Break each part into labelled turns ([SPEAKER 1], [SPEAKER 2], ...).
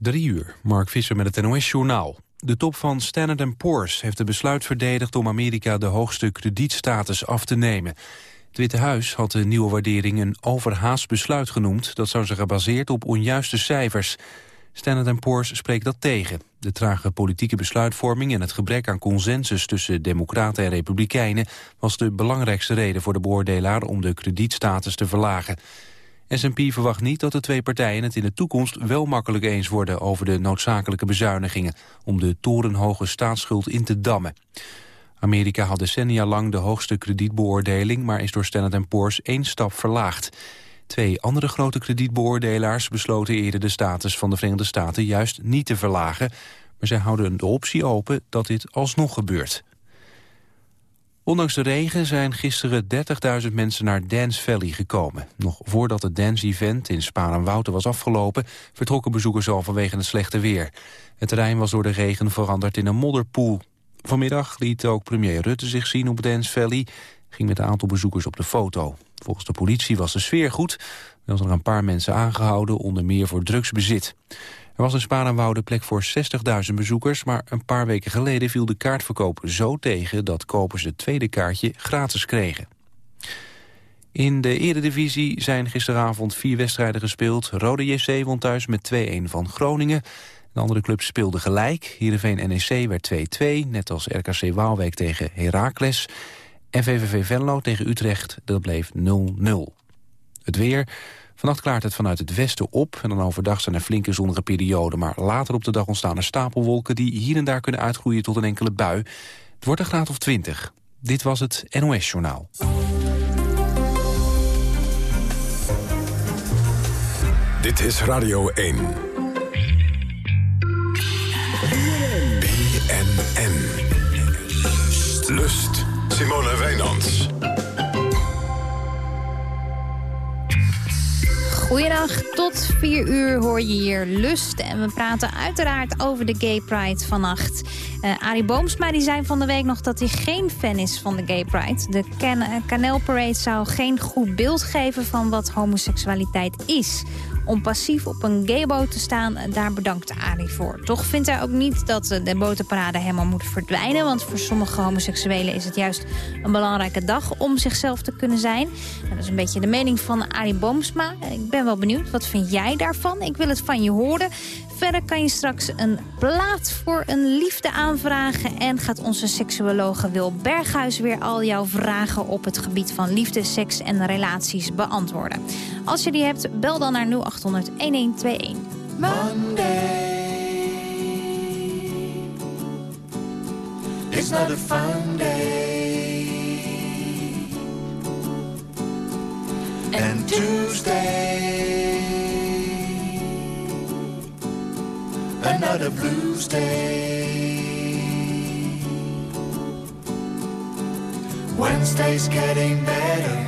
[SPEAKER 1] Drie uur, Mark Visser met het NOS-journaal. De top van Standard Poor's heeft het besluit verdedigd om Amerika de hoogste kredietstatus af te nemen. Het Witte Huis had de nieuwe waardering een overhaast besluit genoemd... dat zou zijn gebaseerd op onjuiste cijfers. Standard Poor's spreekt dat tegen. De trage politieke besluitvorming en het gebrek aan consensus... tussen democraten en republikeinen was de belangrijkste reden voor de beoordelaar... om de kredietstatus te verlagen. S&P verwacht niet dat de twee partijen het in de toekomst wel makkelijk eens worden over de noodzakelijke bezuinigingen om de torenhoge staatsschuld in te dammen. Amerika had decennia lang de hoogste kredietbeoordeling, maar is door Standard Poor's één stap verlaagd. Twee andere grote kredietbeoordelaars besloten eerder de status van de Verenigde Staten juist niet te verlagen, maar zij houden de optie open dat dit alsnog gebeurt. Ondanks de regen zijn gisteren 30.000 mensen naar Dance Valley gekomen. Nog voordat het dance-event in Spaan was afgelopen... vertrokken bezoekers al vanwege het slechte weer. Het terrein was door de regen veranderd in een modderpoel. Vanmiddag liet ook premier Rutte zich zien op Dance Valley... ging met een aantal bezoekers op de foto. Volgens de politie was de sfeer goed. Er zijn er een paar mensen aangehouden, onder meer voor drugsbezit. Er was in Sparenwoude plek voor 60.000 bezoekers... maar een paar weken geleden viel de kaartverkoop zo tegen... dat kopers het tweede kaartje gratis kregen. In de eredivisie zijn gisteravond vier wedstrijden gespeeld. Rode JC won thuis met 2-1 van Groningen. De andere clubs speelden gelijk. Heerenveen NEC werd 2-2, net als RKC Waalwijk tegen Heracles. En VVV Venlo tegen Utrecht, dat bleef 0-0. Het weer... Vannacht klaart het vanuit het westen op en dan overdag zijn er flinke zonnige perioden. Maar later op de dag ontstaan er stapelwolken die hier en daar kunnen uitgroeien tot een enkele bui. Het wordt een graad of 20. Dit was het NOS Journaal.
[SPEAKER 2] Dit is Radio 1. BNN. Lust. Simone Wijnands.
[SPEAKER 3] Goedendag, tot 4 uur hoor je hier Lust. En we praten uiteraard over de Gay Pride vannacht. Uh, Arie Boomsma die zei van de week nog dat hij geen fan is van de Gay Pride. De Can Canal Parade zou geen goed beeld geven van wat homoseksualiteit is om passief op een gayboot te staan. Daar bedankt Arie voor. Toch vindt hij ook niet dat de botenparade helemaal moet verdwijnen. Want voor sommige homoseksuelen is het juist een belangrijke dag om zichzelf te kunnen zijn. Dat is een beetje de mening van Arie Boomsma. Ik ben wel benieuwd, wat vind jij daarvan? Ik wil het van je horen. Verder kan je straks een plaat voor een liefde aanvragen... en gaat onze seksuologe Wil Berghuis weer al jouw vragen... op het gebied van liefde, seks en relaties beantwoorden. Als je die hebt, bel dan naar 0800-1121. Monday It's not a fun day And Tuesday another blues day. Wednesday's getting better,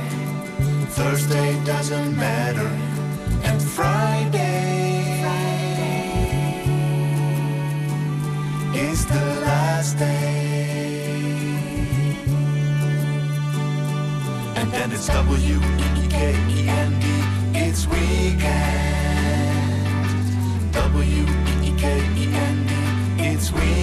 [SPEAKER 3] Thursday doesn't matter, and Friday, Friday is the last day. And then it's W-E-E-K-E-N-D, it's weekend. sweet.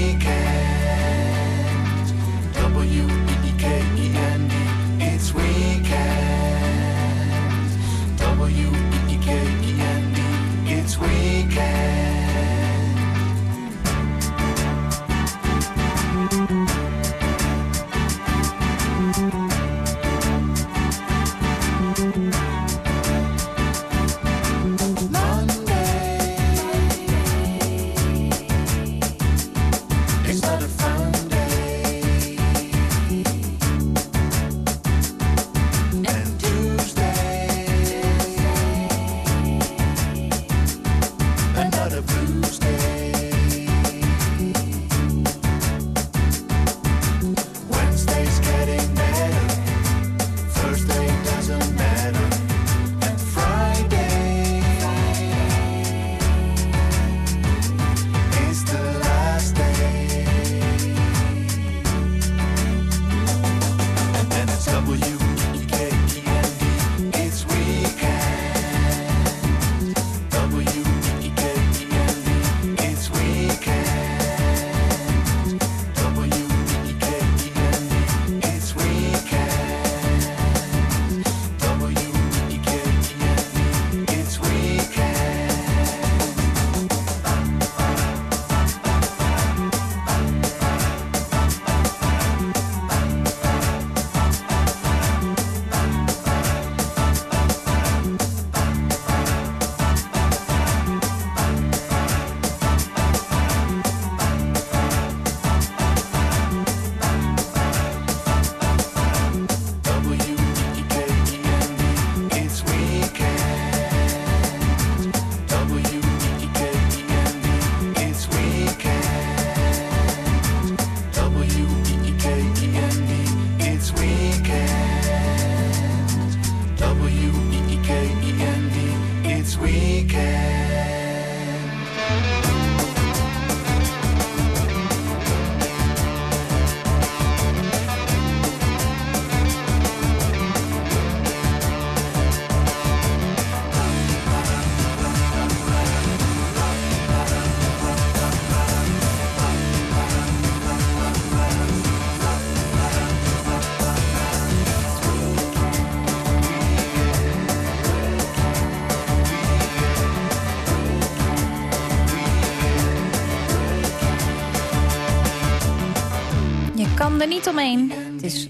[SPEAKER 3] Niet omheen. Het is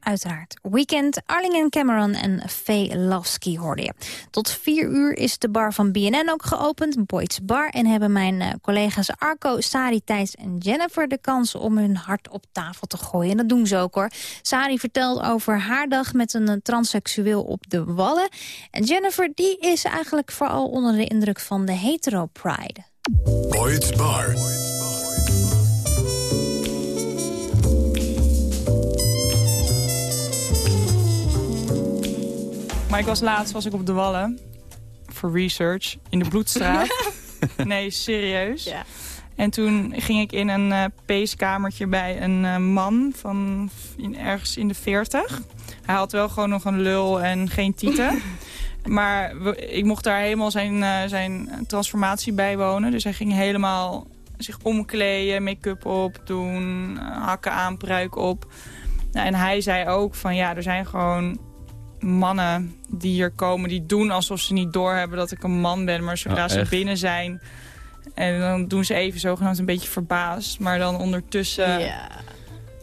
[SPEAKER 3] uiteraard Weekend. Arlingen Cameron en Faye Lasky hoorde je. Tot vier uur is de bar van BNN ook geopend, Boyd's Bar. En hebben mijn uh, collega's Arco, Sari, Thijs en Jennifer de kans om hun hart op tafel te gooien. En dat doen ze ook hoor. Sari vertelt over haar dag met een uh, transseksueel op de wallen. En Jennifer die is eigenlijk vooral onder de indruk van de hetero pride.
[SPEAKER 2] Boyd's Bar.
[SPEAKER 4] Maar ik was laatst was ik op de Wallen voor research in de Bloedstraat. nee, serieus.
[SPEAKER 5] Ja.
[SPEAKER 4] En toen ging ik in een uh, peeskamertje bij een uh, man van in, ergens in de 40. Hij had wel gewoon nog een lul en geen tieten. maar we, ik mocht daar helemaal zijn, uh, zijn transformatie bijwonen. Dus hij ging helemaal zich omkleden, make-up op doen, hakken aan, pruik op. Nou, en hij zei ook van ja, er zijn gewoon mannen die hier komen, die doen alsof ze niet doorhebben dat ik een man ben. Maar zodra
[SPEAKER 6] Oh,
[SPEAKER 4] ze binnen zijn, en dan doen ze even zogenaamd een beetje verbaasd. Maar dan ondertussen...
[SPEAKER 5] ja.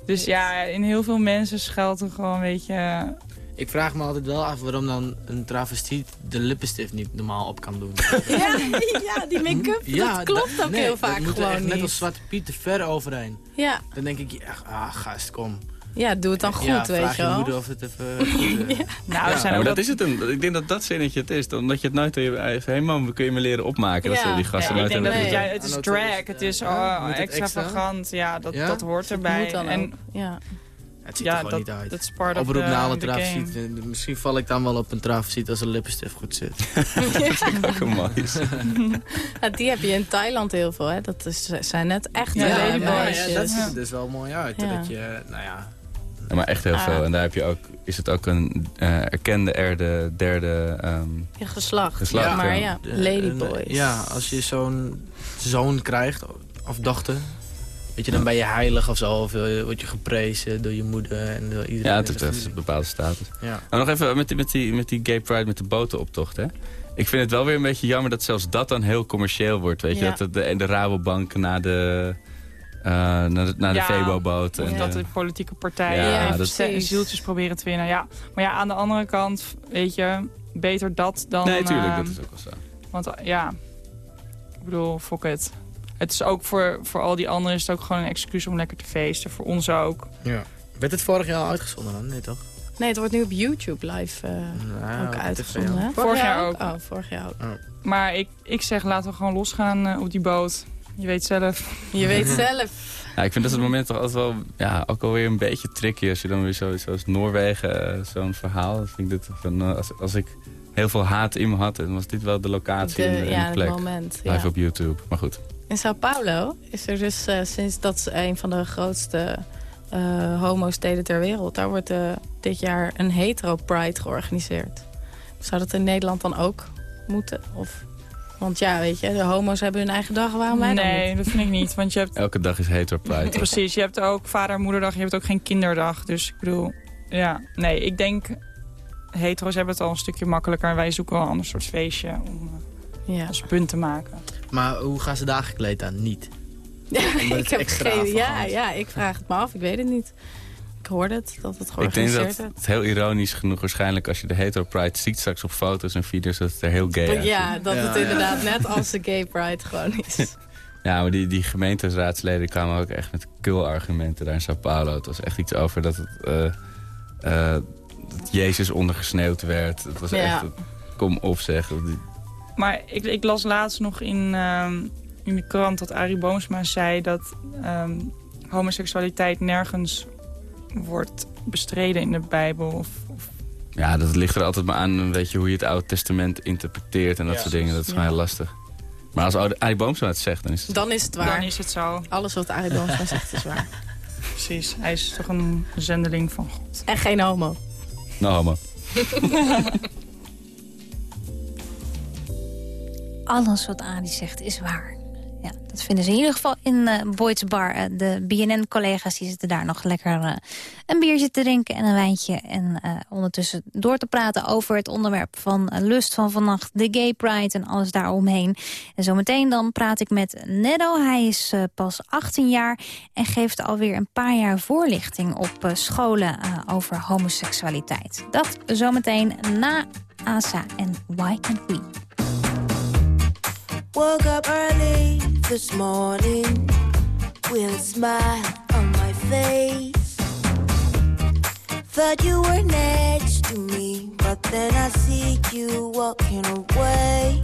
[SPEAKER 4] Dus ja, in heel veel mensen schuilt er gewoon een beetje...
[SPEAKER 6] Ik vraag me altijd wel af waarom dan een travestiet de lippenstift niet normaal op kan doen.
[SPEAKER 5] Ja, ja, die make-up, dat klopt ook
[SPEAKER 6] nee,
[SPEAKER 5] heel vaak
[SPEAKER 6] dat moet
[SPEAKER 5] gewoon
[SPEAKER 6] echt net als Zwarte Piet te ver overheen.
[SPEAKER 5] Ja.
[SPEAKER 6] Dan denk ik, ja, ah, gast, kom.
[SPEAKER 5] Ja, doe het dan goed,
[SPEAKER 6] ja,
[SPEAKER 5] weet
[SPEAKER 6] vraag
[SPEAKER 5] je
[SPEAKER 6] je
[SPEAKER 5] wel.
[SPEAKER 6] moeder of het even goed.
[SPEAKER 4] Nou,
[SPEAKER 6] Ja.
[SPEAKER 4] zijn
[SPEAKER 7] Ja,
[SPEAKER 4] ook
[SPEAKER 7] maar dat is het een, ik denk dat dat zinnetje het is. Omdat je het nooit aan je eigen... Hé man, kun je me leren opmaken? Dat ze die gasten
[SPEAKER 4] ik
[SPEAKER 7] nooit
[SPEAKER 4] dat
[SPEAKER 7] hebben
[SPEAKER 4] het,
[SPEAKER 5] Nee.
[SPEAKER 4] ja, het is
[SPEAKER 6] dat
[SPEAKER 4] drag, het is oh,
[SPEAKER 6] het
[SPEAKER 4] extravagant. Ja, dat,
[SPEAKER 6] Ja?
[SPEAKER 4] dat hoort
[SPEAKER 5] Moet
[SPEAKER 4] dan
[SPEAKER 5] dan
[SPEAKER 4] en
[SPEAKER 5] ook. Ja.
[SPEAKER 6] Het ziet
[SPEAKER 4] ja,
[SPEAKER 6] er gewoon
[SPEAKER 4] dat,
[SPEAKER 6] niet uit.
[SPEAKER 4] dat is part of
[SPEAKER 6] Oproep naar alle. Eh, Misschien val ik dan wel op een travestiet als een lippenstift goed zit.
[SPEAKER 7] ook een mooi.
[SPEAKER 5] Ja, die heb je in Thailand heel veel, hè. Dat is, zijn net echt
[SPEAKER 4] Ja,
[SPEAKER 5] ja,
[SPEAKER 4] ladyboys.
[SPEAKER 6] ja, dat ziet er dus wel mooi uit.
[SPEAKER 5] Ja.
[SPEAKER 6] Dat je, nou ja,
[SPEAKER 7] Ja, maar echt heel
[SPEAKER 5] Ah.
[SPEAKER 7] veel. En daar heb je ook, is het ook een eh, erkende erde, derde... ehm,
[SPEAKER 5] Je geslacht.
[SPEAKER 7] Geslacht,
[SPEAKER 5] ja, maar
[SPEAKER 7] ja.
[SPEAKER 5] ja, ladyboys.
[SPEAKER 6] Ja, als je zo'n zoon krijgt, of dochter... Weet je, dan ben je heilig of zo. Of word je geprezen door je moeder en door iedereen.
[SPEAKER 7] ja, het
[SPEAKER 6] de
[SPEAKER 7] heeft een bepaalde status.
[SPEAKER 6] Ja.
[SPEAKER 7] Maar nog even met die, met, die, met die gay pride, met de botenoptocht, hè. Ik vind het wel weer een beetje jammer dat zelfs dat dan heel commercieel wordt. Weet je,
[SPEAKER 5] Ja.
[SPEAKER 7] dat de, de Rabobank naar de, eh, naar de, naar de
[SPEAKER 4] Ja,
[SPEAKER 7] Febo-boot.
[SPEAKER 4] Of
[SPEAKER 7] en,
[SPEAKER 4] dat
[SPEAKER 7] eh,
[SPEAKER 4] de politieke partijen
[SPEAKER 7] Ja,
[SPEAKER 4] even
[SPEAKER 7] dat-
[SPEAKER 4] zieltjes proberen te winnen. Ja. Maar ja, aan de andere kant, weet je, beter dat dan...
[SPEAKER 7] nee, tuurlijk,
[SPEAKER 4] ehm,
[SPEAKER 7] dat is ook wel zo.
[SPEAKER 4] Want eh, ja, ik bedoel, fuck it. Het is ook voor, voor al die anderen is het ook gewoon een excuus om lekker te feesten. Voor ons ook.
[SPEAKER 6] ja. Werd het vorig jaar al uitgezonden dan? Nee, toch?
[SPEAKER 5] Nee, het wordt nu op YouTube live eh,
[SPEAKER 6] Nou,
[SPEAKER 5] ook uitgezonden.
[SPEAKER 4] Vorig jaar ook.
[SPEAKER 5] Oh, vorig jaar ook.
[SPEAKER 4] Maar ik, ik zeg, laten we gewoon losgaan eh, op die boot. Je weet zelf.
[SPEAKER 5] Je weet zelf.
[SPEAKER 7] Ja, ik vind dat het moment toch altijd wel, ja, ook alweer een beetje tricky. Als je dan weer zo, zoals Noorwegen, eh, zo'n verhaal. Dan vind ik dit van, eh, als, als ik heel veel haat in me had, dan was dit wel de locatie
[SPEAKER 5] De,
[SPEAKER 7] en,
[SPEAKER 5] ja,
[SPEAKER 7] de
[SPEAKER 5] het
[SPEAKER 7] plek.
[SPEAKER 5] moment. Ja.
[SPEAKER 7] Live op YouTube, maar goed.
[SPEAKER 5] In Sao Paulo is er dus eh, sinds dat is een van de grootste eh homo-steden ter wereld. Daar wordt dit jaar een hetero-pride georganiseerd. Zou dat in Nederland dan ook moeten? Of, want ja, weet je, de homo's hebben hun eigen dag. Waarom wij dan
[SPEAKER 4] nee,
[SPEAKER 5] niet?
[SPEAKER 4] dat vind ik niet. Want je hebt,
[SPEAKER 7] Elke dag is hetero pride.
[SPEAKER 4] precies, je hebt ook vader- en moederdag. Je hebt ook geen kinderdag. Dus ik bedoel, ja. Nee, ik denk, hetero's hebben het al een stukje makkelijker. En wij zoeken wel een ander soort feestje om eh,
[SPEAKER 5] Ja.
[SPEAKER 4] als punt te maken.
[SPEAKER 6] Maar hoe gaan ze daar gekleed aan? Niet.
[SPEAKER 5] Ik heb geen, ja, ja, ik vraag het me af. Ik weet het niet. Ik hoorde het, dat het
[SPEAKER 7] Ik denk
[SPEAKER 5] georganiseerd
[SPEAKER 7] dat het heel ironisch genoeg waarschijnlijk als je de hetero pride ziet straks op foto's en video's dat het er heel gay uitziet.
[SPEAKER 5] Ja, dat
[SPEAKER 6] Ja,
[SPEAKER 5] het
[SPEAKER 6] ja.
[SPEAKER 5] inderdaad net als de gay pride gewoon is.
[SPEAKER 7] Ja, maar die, die gemeenteraadsleden kwamen ook echt met kul-argumenten daar in Sao Paulo. Het was echt iets over dat, het, eh, eh, dat Jezus ondergesneeuwd werd. Het was
[SPEAKER 5] Ja.
[SPEAKER 7] echt, kom op zeg.
[SPEAKER 4] Maar ik, ik las laatst nog in, ehm, in de krant dat Arie Boomsma zei dat ehm, homoseksualiteit nergens wordt bestreden in de Bijbel. Of, of
[SPEAKER 7] Ja, dat ligt er altijd maar aan weet je, hoe je het Oude Testament interpreteert en dat
[SPEAKER 6] Ja,
[SPEAKER 7] soort dingen. Dat is gewoon
[SPEAKER 5] ja.
[SPEAKER 7] heel lastig. Maar als Arie Boomsma het zegt, dan is het...
[SPEAKER 5] Dan is het waar.
[SPEAKER 4] dan is het zo.
[SPEAKER 5] Alles wat Arie Boomsma zegt is waar.
[SPEAKER 4] Precies. Hij is toch een zendeling van God.
[SPEAKER 5] En geen homo.
[SPEAKER 7] Nou, homo.
[SPEAKER 3] Alles wat Adi zegt is waar. Ja, dat vinden ze in ieder geval in uh, Boyd's Bar. Uh, de BNN-collega's zitten daar nog lekker uh, een biertje te drinken en een wijntje. En ondertussen door te praten over het onderwerp van Lust van vannacht. De Gay Pride en alles daaromheen. En zometeen dan praat ik met Neddo. Hij is pas 18 jaar en geeft alweer een paar jaar voorlichting op scholen over homoseksualiteit. Dat zometeen na Asa en Why Can't We.
[SPEAKER 8] Woke up early this morning with a smile on my face. Thought you were next to me, but then I see you walking away.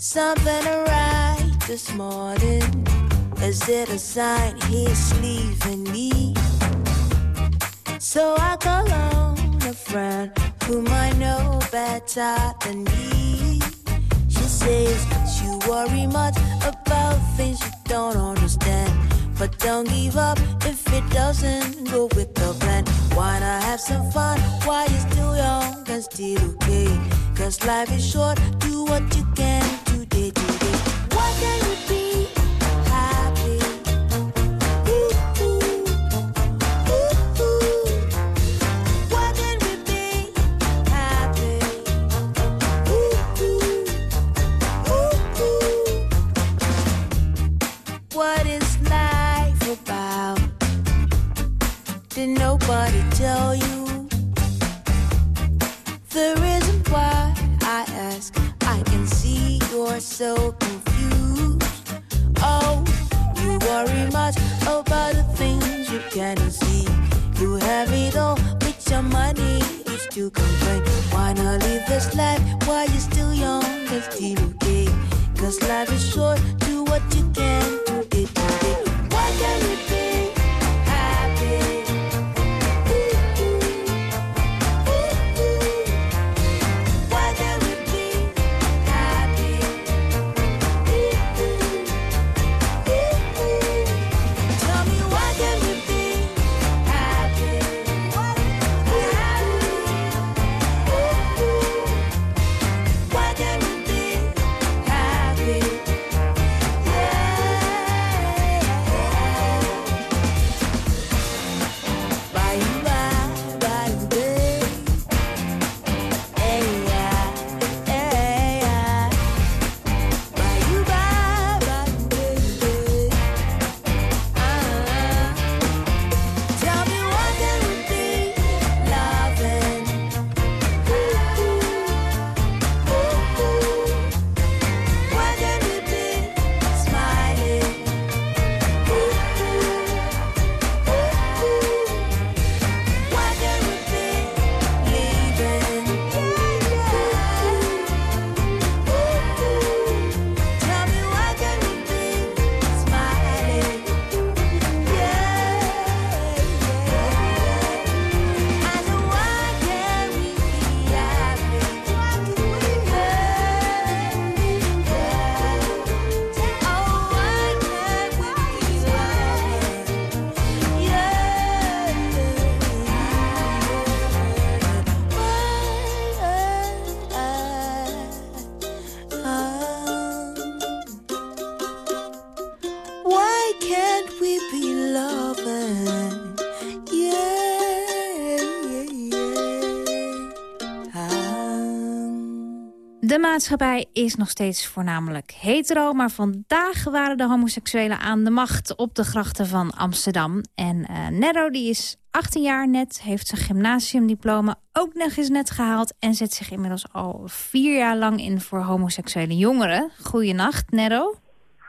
[SPEAKER 8] Something right this morning. Is it a sign he's leaving me? So I call on a friend whom I know better than me says you worry much about things you don't understand. But don't give up if it doesn't go with the plan. Why not have some fun while you're still young and still okay? Cause life is short, do what you can today, nobody tell you the reason why I ask? I can see you're so confused. Oh, you worry much about the things you can't see. You have it all, but your money is to complain. Why not live this life while you're still young and still okay? Cause life is short, do what you can to get today.
[SPEAKER 3] Maatschappij is nog steeds voornamelijk hetero... maar vandaag waren de homoseksuelen aan de macht op de grachten van Amsterdam. En uh, Nero die is 18 jaar net, heeft zijn gymnasiumdiploma ook nog eens net gehaald... en zet zich inmiddels al vier jaar lang in voor homoseksuele jongeren. Goeienacht, Nero.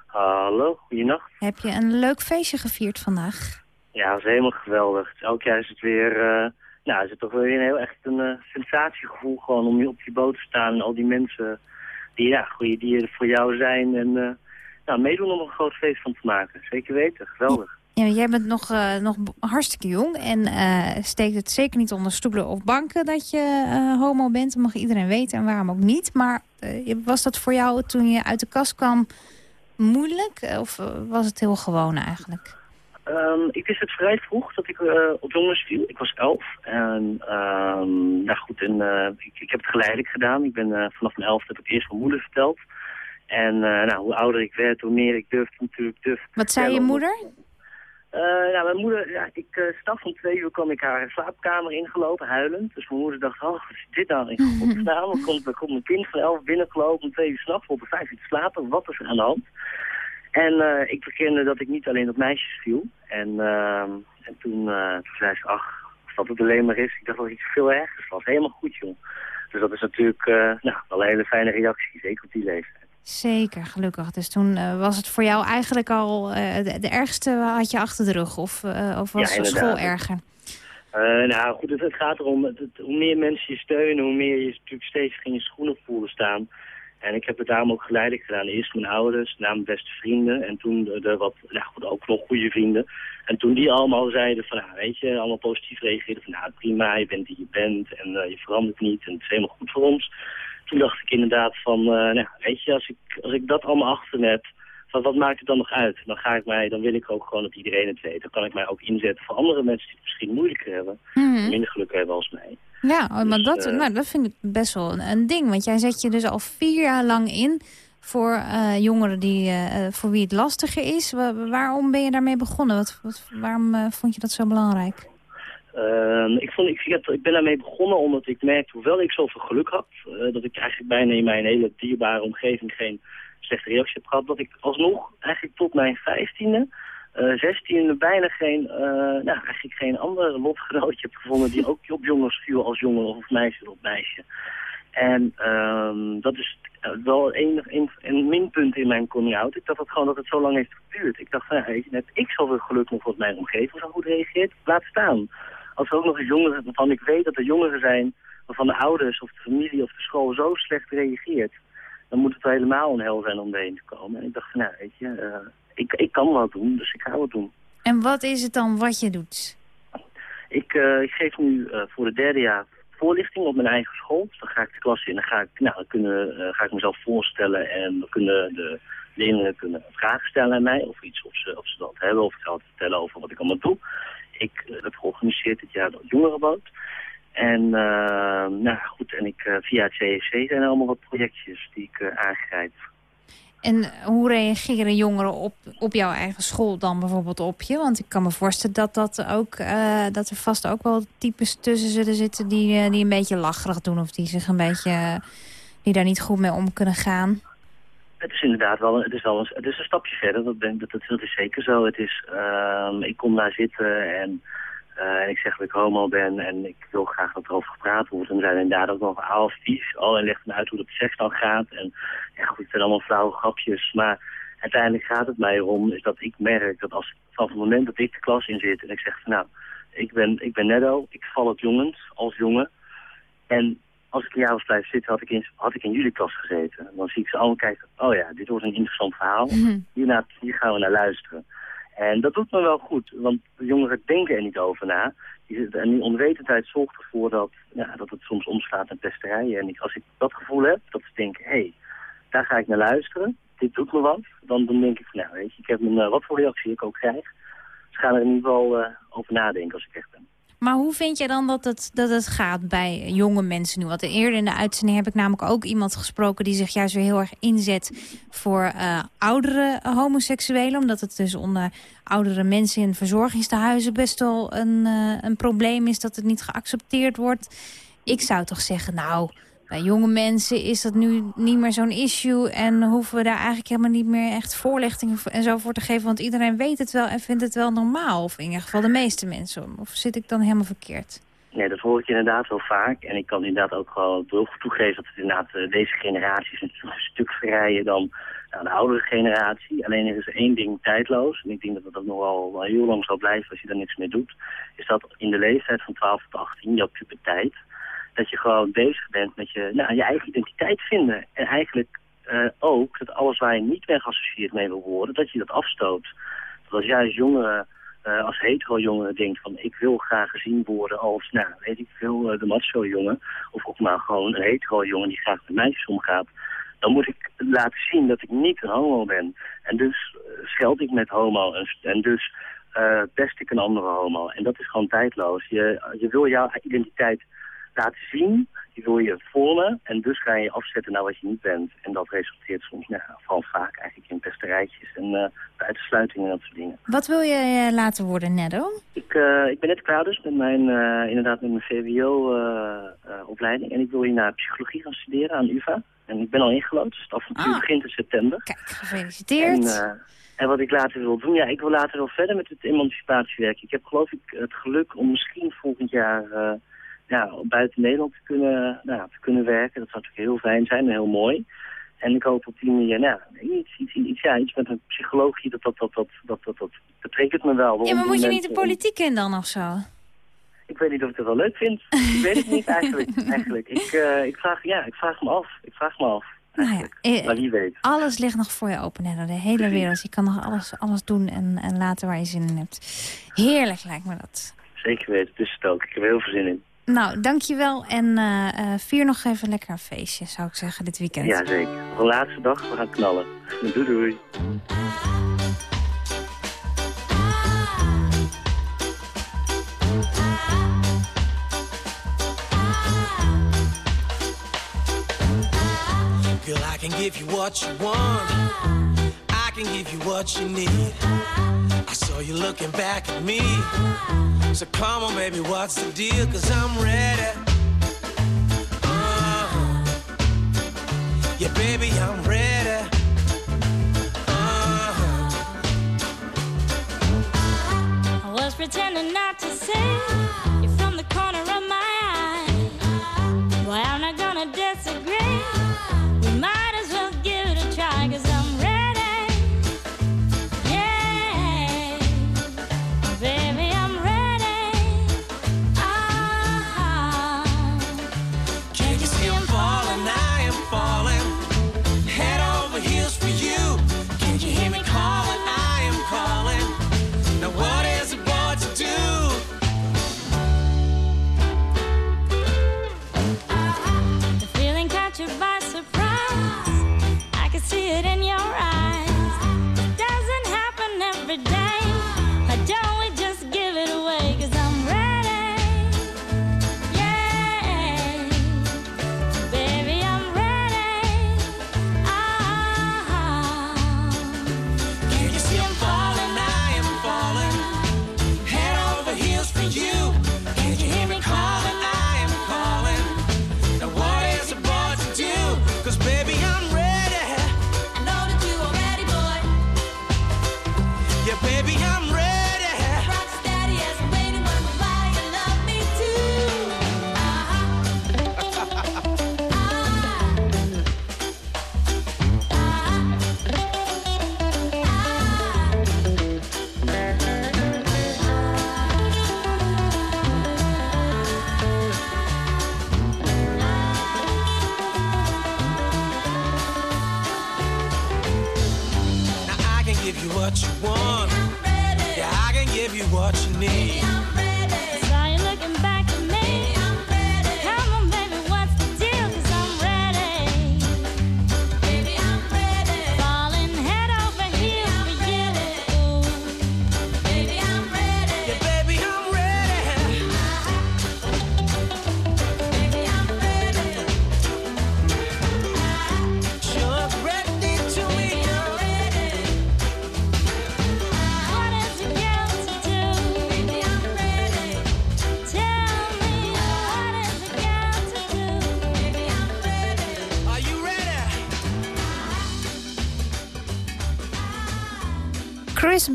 [SPEAKER 9] Hallo, goeienacht.
[SPEAKER 3] Heb je een leuk feestje gevierd vandaag?
[SPEAKER 9] Ja, dat is helemaal geweldig. Elk jaar is het weer... Uh nou, is het toch weer een heel echt een uh, sensatiegevoel gewoon om je op die boot te staan. En al die mensen die, ja, goede dieren voor jou zijn. En uh, nou, meedoen om er een groot feest van te maken. Zeker weten, geweldig.
[SPEAKER 3] Ja, jij bent nog, uh, nog hartstikke jong en steekt het zeker niet onder stoelen of banken dat je homo bent. Dat mag iedereen weten en waarom ook niet. Maar was dat voor jou toen je uit de kast kwam moeilijk of was het heel gewoon eigenlijk?
[SPEAKER 9] Um, ik wist het vrij vroeg dat ik uh, op jongens viel. Ik was elf. En um, nou goed, en, uh, ik, ik, heb het geleidelijk gedaan. Ik ben uh, vanaf mijn elf heb ik eerst mijn moeder verteld. En nou, hoe ouder ik werd, hoe meer ik durfde natuurlijk durfde
[SPEAKER 3] Wat zei je moeder?
[SPEAKER 9] Nou, mijn moeder, ja, ik staf om twee uur kwam ik haar slaapkamer ingelopen, huilend. Dus mijn moeder dacht, oh, wat is dit nou in godsnaam? Dan komt, komt een kind van elf binnengelopen om twee uur s'nachts op een vijf uur te slapen. Wat is er aan de hand? En uh, ik bekende dat ik niet alleen op meisjes viel. En, uh, en toen, toen zei ze, ach, als dat het alleen maar is. Ik dacht dat iets veel ergers was. Helemaal goed, joh. Dus dat is natuurlijk nou, wel een hele fijne reactie, zeker op die leeftijd.
[SPEAKER 3] Zeker, gelukkig. Dus toen was het voor jou eigenlijk al... De, de, ergste had je achter de rug? Of, of was
[SPEAKER 9] ja,
[SPEAKER 3] school erger?
[SPEAKER 9] nou goed, het, het gaat erom... Het, het, hoe meer mensen je steunen... hoe meer je natuurlijk steeds in je schoenen voelen staan. En ik heb het daarom ook geleidelijk gedaan. Eerst mijn ouders, na mijn beste vrienden. En toen de, de wat, ja, goed, ook nog goede vrienden. En toen die allemaal zeiden van... Nou, weet je, allemaal positief reageerden van... Nou, prima, je bent die je bent. En je verandert niet. En het is helemaal goed voor ons toen dacht ik inderdaad van, uh, nou, weet je, als ik, als ik dat allemaal achter me heb, van wat maakt het dan nog uit? Dan ga ik mij, dan wil ik ook gewoon dat iedereen het weet. Dan kan ik mij ook inzetten voor andere mensen die het misschien moeilijker hebben,
[SPEAKER 3] Mhm.
[SPEAKER 9] minder geluk hebben als mij.
[SPEAKER 3] Ja, maar
[SPEAKER 9] Dus,
[SPEAKER 3] dat,
[SPEAKER 9] eh,
[SPEAKER 3] nou, dat vind ik best wel een, een ding. Want jij zet je dus al vier jaar lang in voor eh, jongeren die, eh, voor wie het lastiger is. Wa- waarom ben je daarmee begonnen? Wat, wat, waarom vond je dat zo belangrijk?
[SPEAKER 9] Ehm, ik, vond, ik, ik ben daarmee begonnen omdat ik merkte hoewel ik zoveel geluk had, dat ik eigenlijk bijna in mijn hele dierbare omgeving geen slechte reactie heb gehad, dat ik alsnog eigenlijk tot mijn vijftiende, eh zestiende bijna geen, eh, nou, eigenlijk geen andere lotgenootje heb gevonden die ook op jongens viel als jongen of meisje op meisje. En ehm, dat is eh, wel een, een, een minpunt in mijn coming out. Ik dacht dat gewoon dat het zo lang heeft geduurd. Ik dacht van, weet je, net ik zoveel geluk nog wat mijn omgeving zo goed reageert. Laat staan. Als er ook nog eens jongeren, waarvan ik weet dat er jongeren zijn... waarvan de ouders of de familie of de school zo slecht reageert... dan moet het wel helemaal een hel zijn om erheen te komen. En ik dacht nou, weet je, ik, ik kan wat doen, dus ik ga wat doen.
[SPEAKER 3] En wat is het dan wat je doet?
[SPEAKER 9] Ik, eh, ik geef nu eh, voor het derde jaar voorlichting op mijn eigen school. Dus dan ga ik de klas in en dan ga ik, nou, dan kunnen, eh, ga ik mezelf voorstellen en dan kunnen de leerlingen kunnen vragen stellen aan mij of iets of ze, of ze dat hebben of ik zal het vertellen over wat ik allemaal doe. Ik heb georganiseerd dit jaar door Jongerenboot. En nou goed, en ik, via het CSC zijn er allemaal wat projectjes die ik aangrijp.
[SPEAKER 3] En hoe reageren jongeren op, op jouw eigen school dan bijvoorbeeld op je? Want ik kan me voorstellen dat, dat, ook, eh, dat er vast ook wel types tussen zullen zitten... die, eh, die een beetje lacherig doen of die zich een beetje... die daar niet goed mee om kunnen gaan.
[SPEAKER 9] Het is inderdaad wel, het is wel een, het is een stapje verder, dat, ben, dat, dat is zeker zo. Het is, ehm, ik kom daar zitten en, eh, en ik zeg dat ik homo ben en ik wil graag dat er over gepraat wordt. En er zijn inderdaad ook nog A of vies, oh en legt me uit hoe dat seks dan gaat. En ja, goed, het zijn allemaal flauwe grapjes, maar uiteindelijk gaat het mij erom is dat ik merk dat als vanaf het moment dat ik de klas in zit en ik zeg van nou, ik ben, ik ben Neddo, ik val het jongens als jongen. En als ik in jouw blijf zitten, had ik, in, had ik in jullie klas gezeten. Dan zie ik ze allemaal kijken, oh ja, dit wordt een interessant verhaal. Hierna, hier gaan we naar luisteren. En dat doet me wel goed, want de jongeren denken er niet over na. En die onwetendheid zorgt ervoor dat, ja, dat het soms omslaat naar pesterijen. En ik, als ik dat gevoel heb, dat ze denken, hé, hey, daar ga ik naar luisteren. Dit doet me wat. Dan, dan denk ik van, nou weet je, ik heb een, eh, wat voor reactie ik ook krijg. Ze gaan er in ieder geval eh, over nadenken als ik echt ben.
[SPEAKER 3] Maar hoe vind jij dan dat het, dat het gaat bij jonge mensen nu? Want eerder in de uitzending heb ik namelijk ook iemand gesproken... die zich juist weer heel erg inzet voor eh, oudere homoseksuelen. Omdat het dus onder oudere mensen in verzorgingstehuizen... best wel een, eh, een probleem is dat het niet geaccepteerd wordt. Ik zou toch zeggen, nou... Bij jonge mensen is dat nu niet meer zo'n issue... en hoeven we daar eigenlijk helemaal niet meer echt voorlichtingen voor- en zo voor te geven... want iedereen weet het wel en vindt het wel normaal. Of in ieder geval de meeste mensen. Of zit ik dan helemaal verkeerd?
[SPEAKER 9] Nee, dat hoor ik inderdaad wel vaak. En ik kan inderdaad ook goed toegeven dat het inderdaad eh, deze generatie is een stuk vrijer dan de oudere generatie. Alleen er is één ding tijdloos. En ik denk dat dat ook nog wel, wel heel lang zal blijven als je daar niks mee doet. Is dat in de leeftijd van 12 tot 18, jouw puberteit, dat je gewoon bezig bent met je, nou, je eigen identiteit vinden. En eigenlijk eh, ook dat alles waar je niet meer geassocieerd mee wil worden, dat je dat afstoot. Dat als jij als jongere eh, als hetero jongere denkt van ik wil graag gezien worden als, nou weet ik veel, eh, de macho jongen. Of ook maar gewoon een hetero jongen die graag met meisjes omgaat. Dan moet ik laten zien dat ik niet een homo ben. En dus scheld ik met homo en, dus pest ik een andere homo. En dat is gewoon tijdloos. Je, je wil jouw identiteit laten zien. die wil je vormen en dus ga je afzetten naar wat je niet bent. En dat resulteert soms, nou, vooral vaak eigenlijk in pesterijtjes en uh, en dat soort dingen.
[SPEAKER 3] Wat wil je uh, laten worden, Neddo?
[SPEAKER 9] Ik, uh, ik ben net klaar dus met mijn, inderdaad met mijn VWO-opleiding. en ik wil hier naar psychologie gaan studeren aan UvA. En ik ben al ingelood, dus het avontuur ah. begint in september.
[SPEAKER 3] Kijk, gefeliciteerd.
[SPEAKER 9] En, en wat ik later wil doen, ja, ik wil later wel verder met het emancipatiewerk. Ik heb geloof ik het geluk om misschien volgend jaar uh, ja, buiten Nederland te kunnen, nou, te kunnen werken. Dat zou natuurlijk heel fijn zijn en heel mooi. En ik hoop op die manier, nou, iets, iets, iets, ja, iets met een psychologie, dat dat, dat, dat, dat, dat, dat, dat triggert me wel.
[SPEAKER 3] Ja, maar moet je niet de politiek in dan of zo?
[SPEAKER 9] Ik weet niet of ik het wel leuk vind. ik weet het niet eigenlijk. eigenlijk. Ik, uh, ik, vraag, ja, ik vraag me af. Ik vraag me af. Nou ja, eh, maar wie weet.
[SPEAKER 3] Alles ligt nog voor je open, hè, de hele wereld. Je kan nog alles, alles doen en, en laten waar je zin in hebt. Heerlijk lijkt me dat.
[SPEAKER 9] Zeker weten, dus het ook. Ik heb er heel veel zin in.
[SPEAKER 3] Nou, dankjewel. En uh, uh, vier nog even lekker een feestje, zou ik zeggen, dit weekend.
[SPEAKER 9] Ja, zeker. De laatste dag, we gaan knallen. doei doei.
[SPEAKER 10] Girl, I can give you what you want. I can give you what you need. I saw you looking back at me. So come on, baby, what's the deal? Cause I'm ready. Uh, yeah, baby, I'm ready. Uh,
[SPEAKER 11] I was pretending not to see you from the corner of my eye. Well, I'm not gonna disagree. We might as well give it a try, cause I'm
[SPEAKER 10] what
[SPEAKER 11] you
[SPEAKER 10] want. Yeah, I can give you what you need.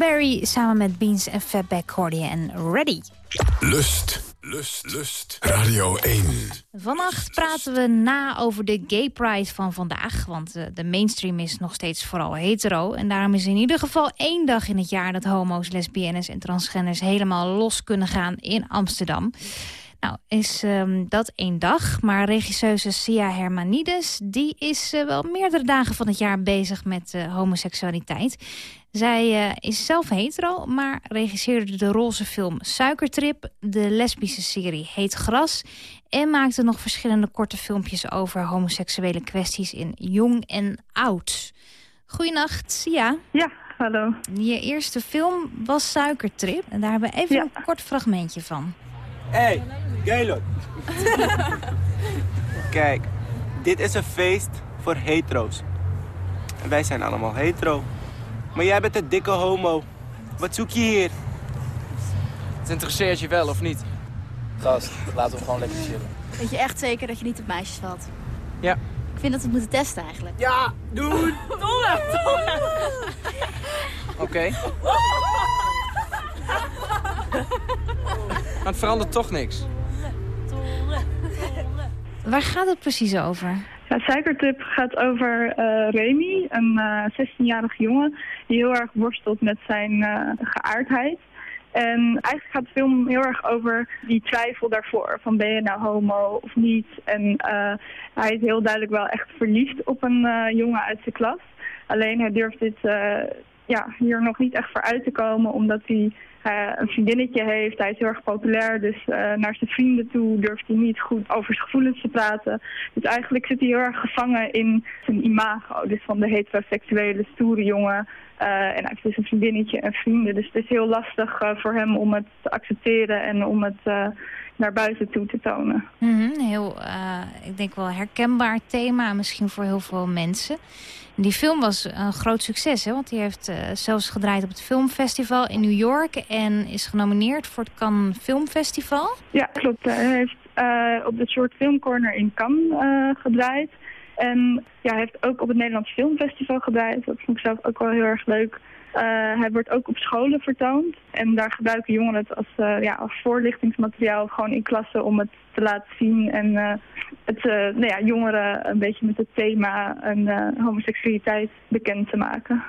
[SPEAKER 3] Berry samen met Beans en Fatback hoorde je en Ready.
[SPEAKER 2] Lust, lust, lust. Radio 1.
[SPEAKER 3] Vannacht praten we na over de gay pride van vandaag. Want eh, de mainstream is nog steeds vooral hetero. En daarom is in ieder geval één dag in het jaar... dat homo's, lesbiennes en transgenders helemaal los kunnen gaan in Amsterdam. Nou, is ehm, dat één dag. Maar regisseuse Sia Hermanides... die is eh, wel meerdere dagen van het jaar bezig met eh, homoseksualiteit. Zij eh, is zelf hetero, maar regisseerde de roze film Suikertrip... de lesbische serie Heet Gras... en maakte nog verschillende korte filmpjes over homoseksuele kwesties in jong en oud. Goedenacht, Sia.
[SPEAKER 12] Ja, hallo.
[SPEAKER 3] Je eerste film was Suikertrip. En daar hebben we even
[SPEAKER 12] Ja.
[SPEAKER 3] een kort fragmentje van.
[SPEAKER 13] Hey, Gaylord.
[SPEAKER 12] Kijk, dit is een feest voor hetero's. En wij zijn allemaal hetero. Maar jij bent een dikke homo. Wat zoek je hier?
[SPEAKER 6] Het interesseert je wel, of niet? Gast, laten we gewoon lekker chillen.
[SPEAKER 13] Weet je echt zeker dat je niet op meisjes valt?
[SPEAKER 6] Ja.
[SPEAKER 13] Ik vind dat we het moeten testen eigenlijk.
[SPEAKER 12] Ja, doen!
[SPEAKER 13] Dolle!
[SPEAKER 6] Oké. Maar het verandert toch niks.
[SPEAKER 3] Waar gaat het precies over?
[SPEAKER 14] Ja, Suikertip gaat over eh, Remy, een eh 16-jarige jongen die heel erg worstelt met zijn eh, geaardheid. En eigenlijk gaat de film heel erg over die twijfel daarvoor. Van ben je nou homo of niet? En eh, hij is heel duidelijk wel echt verliefd op een eh, jongen uit zijn klas. Alleen hij durft dit, ja, hier nog niet echt voor uit te komen omdat hij eh, een vriendinnetje heeft. Hij is heel erg populair, dus eh, naar zijn vrienden toe durft hij niet goed over zijn gevoelens te praten. Dus eigenlijk zit hij heel erg gevangen in zijn imago. Dus van de heteroseksuele, stoere jongen. Eh, en hij heeft dus een vriendinnetje en vrienden. Dus het is heel lastig voor hem om het te accepteren en om het naar buiten toe te tonen.
[SPEAKER 3] Mhm, heel, eh, ik denk wel herkenbaar thema, misschien voor heel veel mensen. Die film was een groot succes, hè? want die heeft eh, zelfs gedraaid op het filmfestival in New York... en is genomineerd voor het Cannes Filmfestival.
[SPEAKER 14] Ja, klopt. Hij heeft eh, op de Short Film Corner in Cannes gedraaid. En ja, hij heeft ook op het Nederlands Filmfestival gedraaid. Dat vond ik zelf ook wel heel erg leuk. Eh, hij wordt ook op scholen vertoond. En daar gebruiken jongeren het als, eh, ja, als voorlichtingsmateriaal gewoon in klassen om het te laten zien. En eh, het nou ja, jongeren een beetje met het thema en, homoseksualiteit bekend te maken.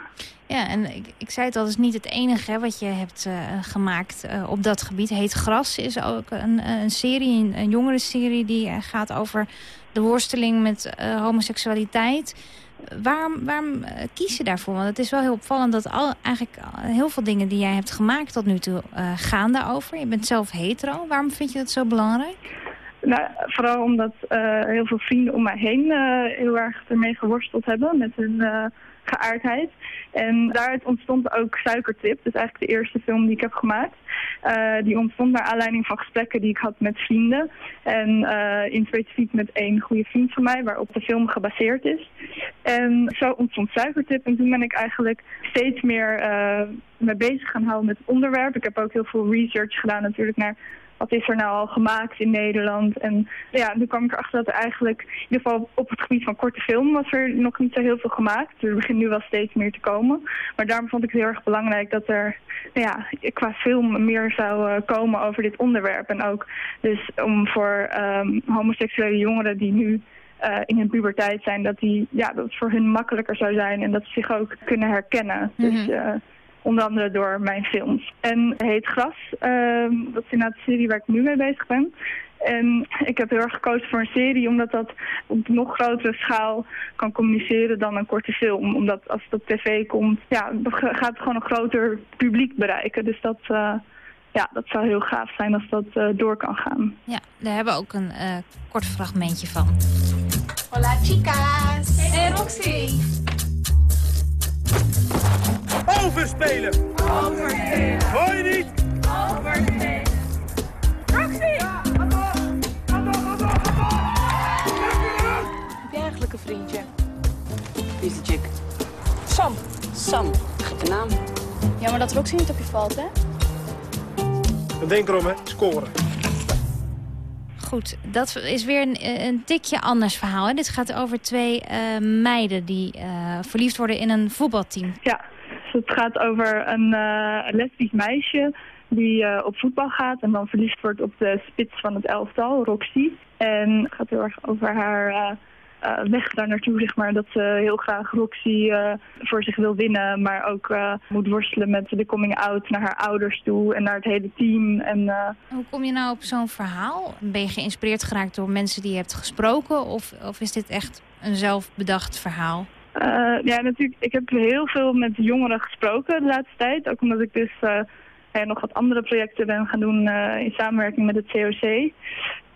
[SPEAKER 3] Ja, en ik, ik zei het al, het is niet het enige hè, wat je hebt gemaakt op dat gebied. Heet Gras is ook een, een serie, een, jongerenserie die gaat over de worsteling met homoseksualiteit. Waarom, waarom eh, kies je daarvoor? Want het is wel heel opvallend dat al, eigenlijk heel veel dingen die jij hebt gemaakt tot nu toe eh, gaan daarover. Je bent zelf hetero. Waarom vind je dat zo belangrijk?
[SPEAKER 14] Nou, vooral omdat eh, heel veel vrienden om mij heen heel erg ermee geworsteld hebben met hun geaardheid. En daaruit ontstond ook Suikertip, dus eigenlijk de eerste film die ik heb gemaakt. Eh, die ontstond naar aanleiding van gesprekken die ik had met vrienden. En eh, in specifiek met één goede vriend van mij, waarop de film gebaseerd is. En zo ontstond Suikertip. En toen ben ik eigenlijk steeds meer eh mee bezig gaan houden met het onderwerp. Ik heb ook heel veel research gedaan natuurlijk naar wat is er nou al gemaakt in Nederland. En ja, toen kwam ik erachter dat er eigenlijk, in ieder geval op het gebied van korte film, was er nog niet zo heel veel gemaakt. Dus er begint nu wel steeds meer te komen. Maar daarom vond ik het heel erg belangrijk dat er nou ja, qua film meer zou eh, komen over dit onderwerp. En ook dus om voor ehm, homoseksuele jongeren die nu eh, in hun puberteit zijn, dat, die, ja, dat het voor hun makkelijker zou zijn en dat ze zich ook kunnen herkennen. Dus eh, onder andere door mijn films. En Heet Gras, ehm, dat is inderdaad de serie waar ik nu mee bezig ben. En ik heb heel erg gekozen voor een serie, omdat dat op nog grotere schaal kan communiceren dan een korte film. Omdat als het op tv komt, ja, dan ga- gaat het gewoon een groter publiek bereiken. Dus dat, eh, ja, dat zou heel gaaf zijn als dat eh, door kan gaan.
[SPEAKER 3] Ja, daar hebben we ook een eh, kort fragmentje van.
[SPEAKER 15] Hola chicas. Hey Roxy.
[SPEAKER 10] Overspelen! Overspelen! Hoor je niet? Overspelen! Roxy!
[SPEAKER 16] Heb je eigenlijk een vriendje? Wie is die chick? Sam. Sam. Gekke naam.
[SPEAKER 13] Ja, maar dat Roxy niet op je valt, hè?
[SPEAKER 17] Denk erom, hè. Scoren.
[SPEAKER 3] Goed, dat is weer een, een tikje anders verhaal. Dit gaat over twee eh, meiden die eh, verliefd worden in een voetbalteam.
[SPEAKER 14] Ja, dus het gaat over een eh, lesbisch meisje die op voetbal gaat en dan verliefd wordt op de spits van het elftal, Roxy. En het gaat heel erg over haar weg daar naartoe, zeg maar, dat ze heel graag Roxy eh, voor zich wil winnen, maar ook eh, moet worstelen met de coming out naar haar ouders toe en naar het hele team. En, eh,
[SPEAKER 3] Hoe kom je nou op zo'n verhaal? Ben je geïnspireerd geraakt door mensen die je hebt gesproken? Of, of is dit echt een zelfbedacht verhaal?
[SPEAKER 14] Eh, ja, natuurlijk. Ik heb heel veel met jongeren gesproken de laatste tijd. Ook omdat ik dus eh, ja, nog wat andere projecten ben gaan doen eh, in samenwerking met het COC.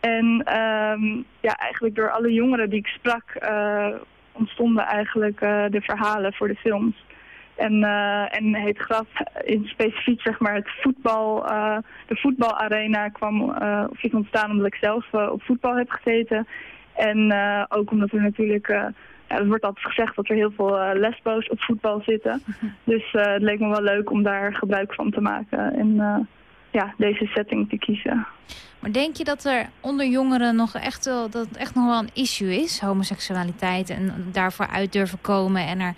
[SPEAKER 14] En ehm, ja, eigenlijk door alle jongeren die ik sprak eh, ontstonden eigenlijk eh, de verhalen voor de films. En, eh, en het graf in specifiek zeg maar het voetbal, de voetbalarena kwam, of is ontstaan omdat ik zelf op voetbal heb gezeten. En ook omdat er natuurlijk, ja, er wordt altijd gezegd dat er heel veel lesbo's op voetbal zitten. Dus het leek me wel leuk om daar gebruik van te maken en ja, deze setting te kiezen.
[SPEAKER 3] Maar denk je dat er onder jongeren nog echt wel, dat het echt nog wel een issue is, homoseksualiteit, en daarvoor uit durven komen en er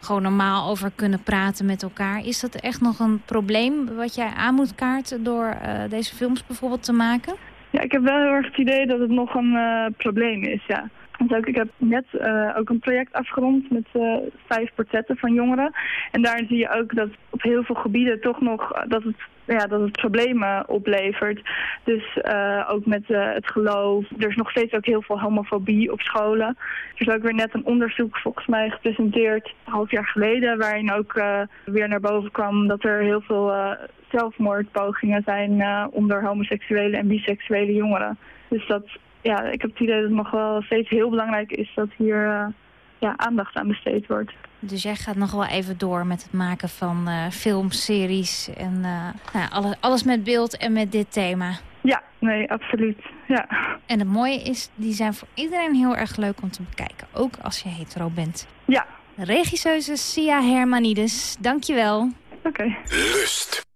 [SPEAKER 3] gewoon normaal over kunnen praten met elkaar? Is dat echt nog een probleem wat jij aan moet kaarten door eh, deze films bijvoorbeeld te maken?
[SPEAKER 14] Ja, ik heb wel heel erg het idee dat het nog een eh, probleem is, ja. Dus ook, ik heb net eh, ook een project afgerond met eh, vijf portretten van jongeren. En daarin zie je ook dat op heel veel gebieden toch nog eh, dat het, ja, dat het problemen oplevert. Dus ook met het geloof. Er is nog steeds ook heel veel homofobie op scholen. Er is ook weer net een onderzoek volgens mij gepresenteerd, een half jaar geleden, waarin ook weer naar boven kwam dat er heel veel zelfmoordpogingen zijn onder homoseksuele en biseksuele jongeren. Dus dat, ja, ik heb het idee dat het nog wel steeds heel belangrijk is dat hier eh, ja, aandacht aan besteed wordt.
[SPEAKER 3] Dus jij gaat nog wel even door met het maken van eh filmseries en eh, nou, alles, alles met beeld en met dit thema.
[SPEAKER 14] Ja, nee, absoluut. Ja.
[SPEAKER 3] En het mooie is, die zijn voor iedereen heel erg leuk om te bekijken. Ook als je hetero bent.
[SPEAKER 14] Ja.
[SPEAKER 3] Regisseuse Sia Hermanides, dankjewel.
[SPEAKER 14] Oké.
[SPEAKER 2] Lust.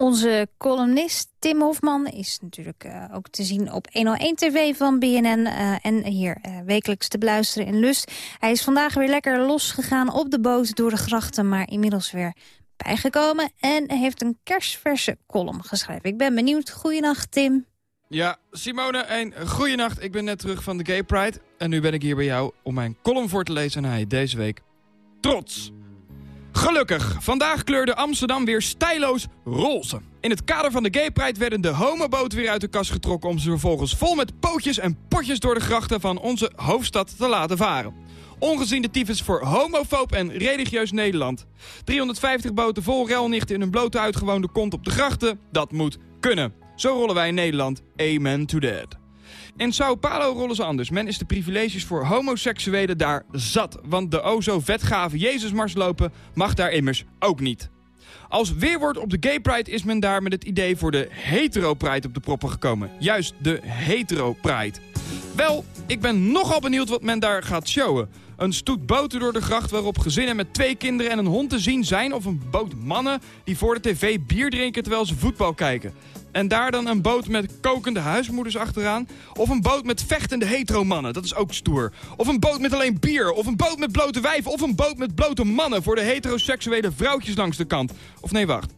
[SPEAKER 3] Onze columnist Tim Hofman is natuurlijk eh, ook te zien op 101 TV van BNN. eh, en hier eh, wekelijks te beluisteren in Lust. Hij is vandaag weer lekker losgegaan op de boot door de grachten... maar inmiddels weer bijgekomen en heeft een kerstverse column geschreven. Ik ben benieuwd. Goeienacht, Tim.
[SPEAKER 18] Ja, Simone, een goeienacht. Ik ben net terug van de Gay Pride. En nu ben ik hier bij jou om mijn column voor te lezen. En hij deze week trots. Gelukkig, vandaag kleurde Amsterdam weer stijloos roze. In het kader van de Gay Pride werden de homoboten weer uit de kast getrokken... om ze vervolgens vol met pootjes en potjes door de grachten van onze hoofdstad te laten varen. Ongezien de tyfus voor homofoob en religieus Nederland. 350 boten vol relnichten in een blote uitgewoonde kont op de grachten, dat moet kunnen. Zo rollen wij in Nederland. Amen to that. In Sao Paulo rollen ze anders. Men is de privileges voor homoseksuelen daar zat. Want de o zo vetgave Jezusmars lopen mag daar immers ook niet. Als weerwoord op de Gay Pride is men daar met het idee voor de hetero Pride op de proppen gekomen. Juist de hetero Pride. Wel, ik ben nogal benieuwd wat men daar gaat showen. Een stoet boten door de gracht waarop gezinnen met twee kinderen en een hond te zien zijn... of een boot mannen die voor de tv bier drinken terwijl ze voetbal kijken. En daar dan een boot met kokende huismoeders achteraan. Of een boot met vechtende hetero-mannen, dat is ook stoer. Of een boot met alleen bier. Of een boot met blote wijven. Of een boot met blote mannen voor de heteroseksuele vrouwtjes langs de kant. Of nee, wacht.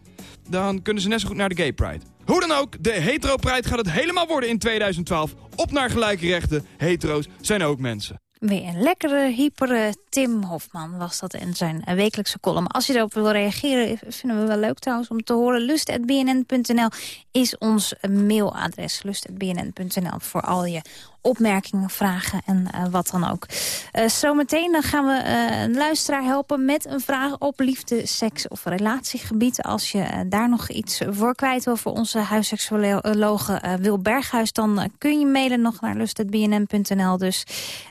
[SPEAKER 18] Dan kunnen ze net zo goed naar de Gay Pride. Hoe dan ook, de hetero Pride gaat het helemaal worden in 2012. Op naar gelijke rechten. Hetero's zijn ook mensen.
[SPEAKER 3] Weer een lekkere, hypere Tim Hofman was dat in zijn eh, wekelijkse column. Als je erop wil reageren, vinden we wel leuk trouwens om te horen. Lust.bnn.nl is ons mailadres. Lust.bnn.nl voor al je opmerkingen, vragen en eh, wat dan ook. Eh, zometeen dan gaan we eh, een luisteraar helpen met een vraag op liefde, seks of relatiegebied. Als je daar nog iets voor kwijt wil voor onze huisseksuologe Wil Berghuis... dan kun je mailen nog naar lust.bnn.nl dus.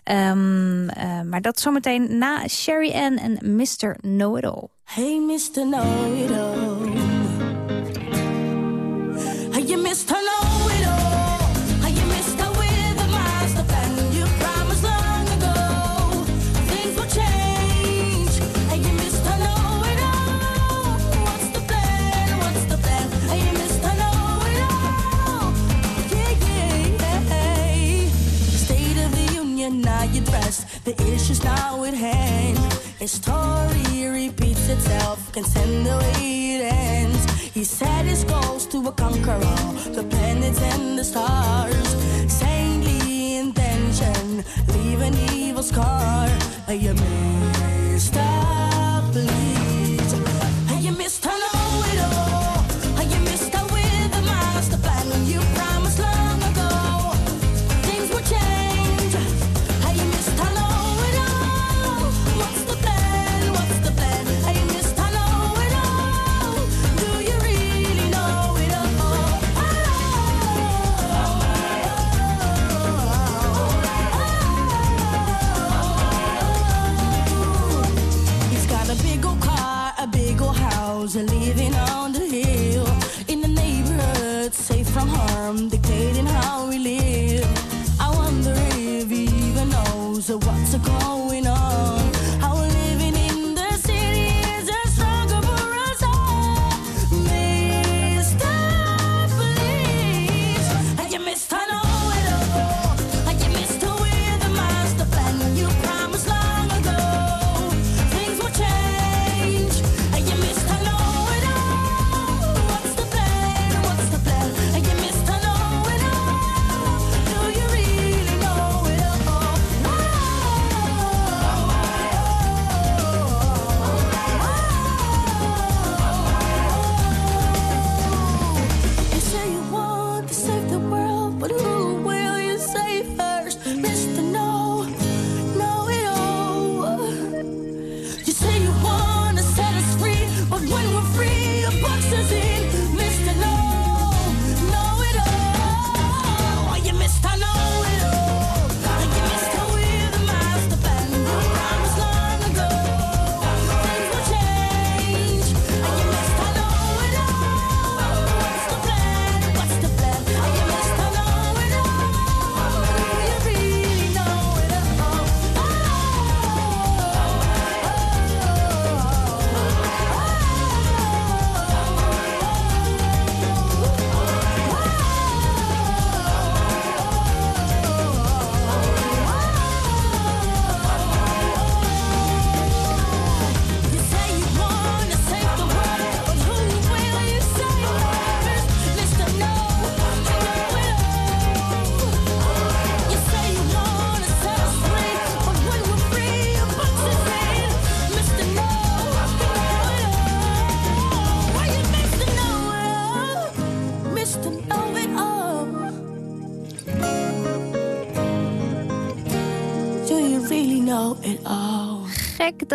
[SPEAKER 3] Ehm, eh, maar dat zometeen na Sherry Ann en Mr.
[SPEAKER 19] Hey, Mr. Know-It-All. Hey, Mr. Know-It-All. Now you dress. The issues now at hand. History repeats itself, can send the way it ends. He set his goals to conquer all the planets and the stars. Saintly intention, leave an evil scar. Hey, you Mr. Please. Hey, you Mr. Know-It-All.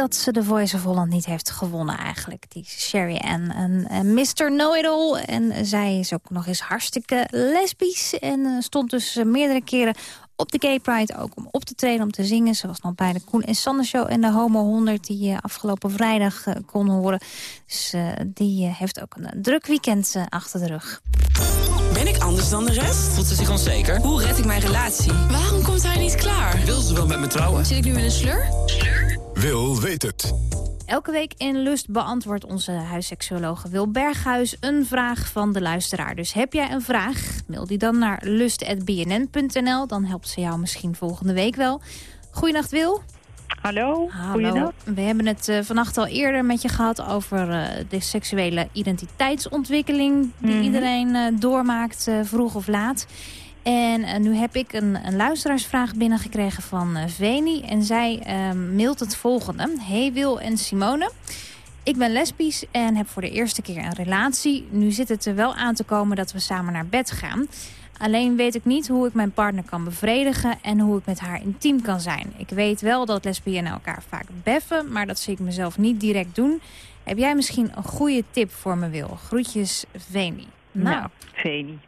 [SPEAKER 3] Dat ze de Voice of Holland niet heeft gewonnen eigenlijk. Die Sherry Ann. En, en Mr. Know-it-all. En zij is ook nog eens hartstikke lesbisch. En eh, stond dus eh, meerdere keren op de Gay Pride ook om op te treden, om te zingen. Ze was nog bij de Koen en Sander Show en de Homo 100... die je afgelopen vrijdag eh, kon horen. Dus eh, die eh, heeft ook een eh, druk weekend eh, achter de rug.
[SPEAKER 20] Ben ik anders dan de rest?
[SPEAKER 21] Voelt ze zich onzeker?
[SPEAKER 20] Hoe red ik mijn relatie? Waarom komt hij niet klaar?
[SPEAKER 21] Wil ze wel met me trouwen?
[SPEAKER 20] Zit ik nu in een slur?
[SPEAKER 2] Wil weet het.
[SPEAKER 3] Elke week in Lust beantwoordt onze huisseksuologe Wil Berghuis een vraag van de luisteraar. Dus heb jij een vraag, mail die dan naar lust.bnn.nl. Dan helpt ze jou misschien volgende week wel. Goedenacht Wil.
[SPEAKER 22] Hallo,
[SPEAKER 3] Hallo.
[SPEAKER 22] goeiedag.
[SPEAKER 3] We hebben het eh, vannacht al eerder met je gehad over eh, de seksuele identiteitsontwikkeling... die
[SPEAKER 22] Mhm.
[SPEAKER 3] iedereen eh, doormaakt, eh, vroeg of laat. En eh, nu heb ik een, een luisteraarsvraag binnengekregen van eh, Veni. En zij eh, mailt het volgende. Hey Wil en Simone. Ik ben lesbisch en heb voor de eerste keer een relatie. Nu zit het er wel aan te komen dat we samen naar bed gaan. Alleen weet ik niet hoe ik mijn partner kan bevredigen en hoe ik met haar intiem kan zijn. Ik weet wel dat lesbiennen elkaar vaak beffen, maar dat zie ik mezelf niet direct doen. Heb jij misschien een goede tip voor me, Wil? Groetjes, Veni. Nou,
[SPEAKER 22] Nou, Veni.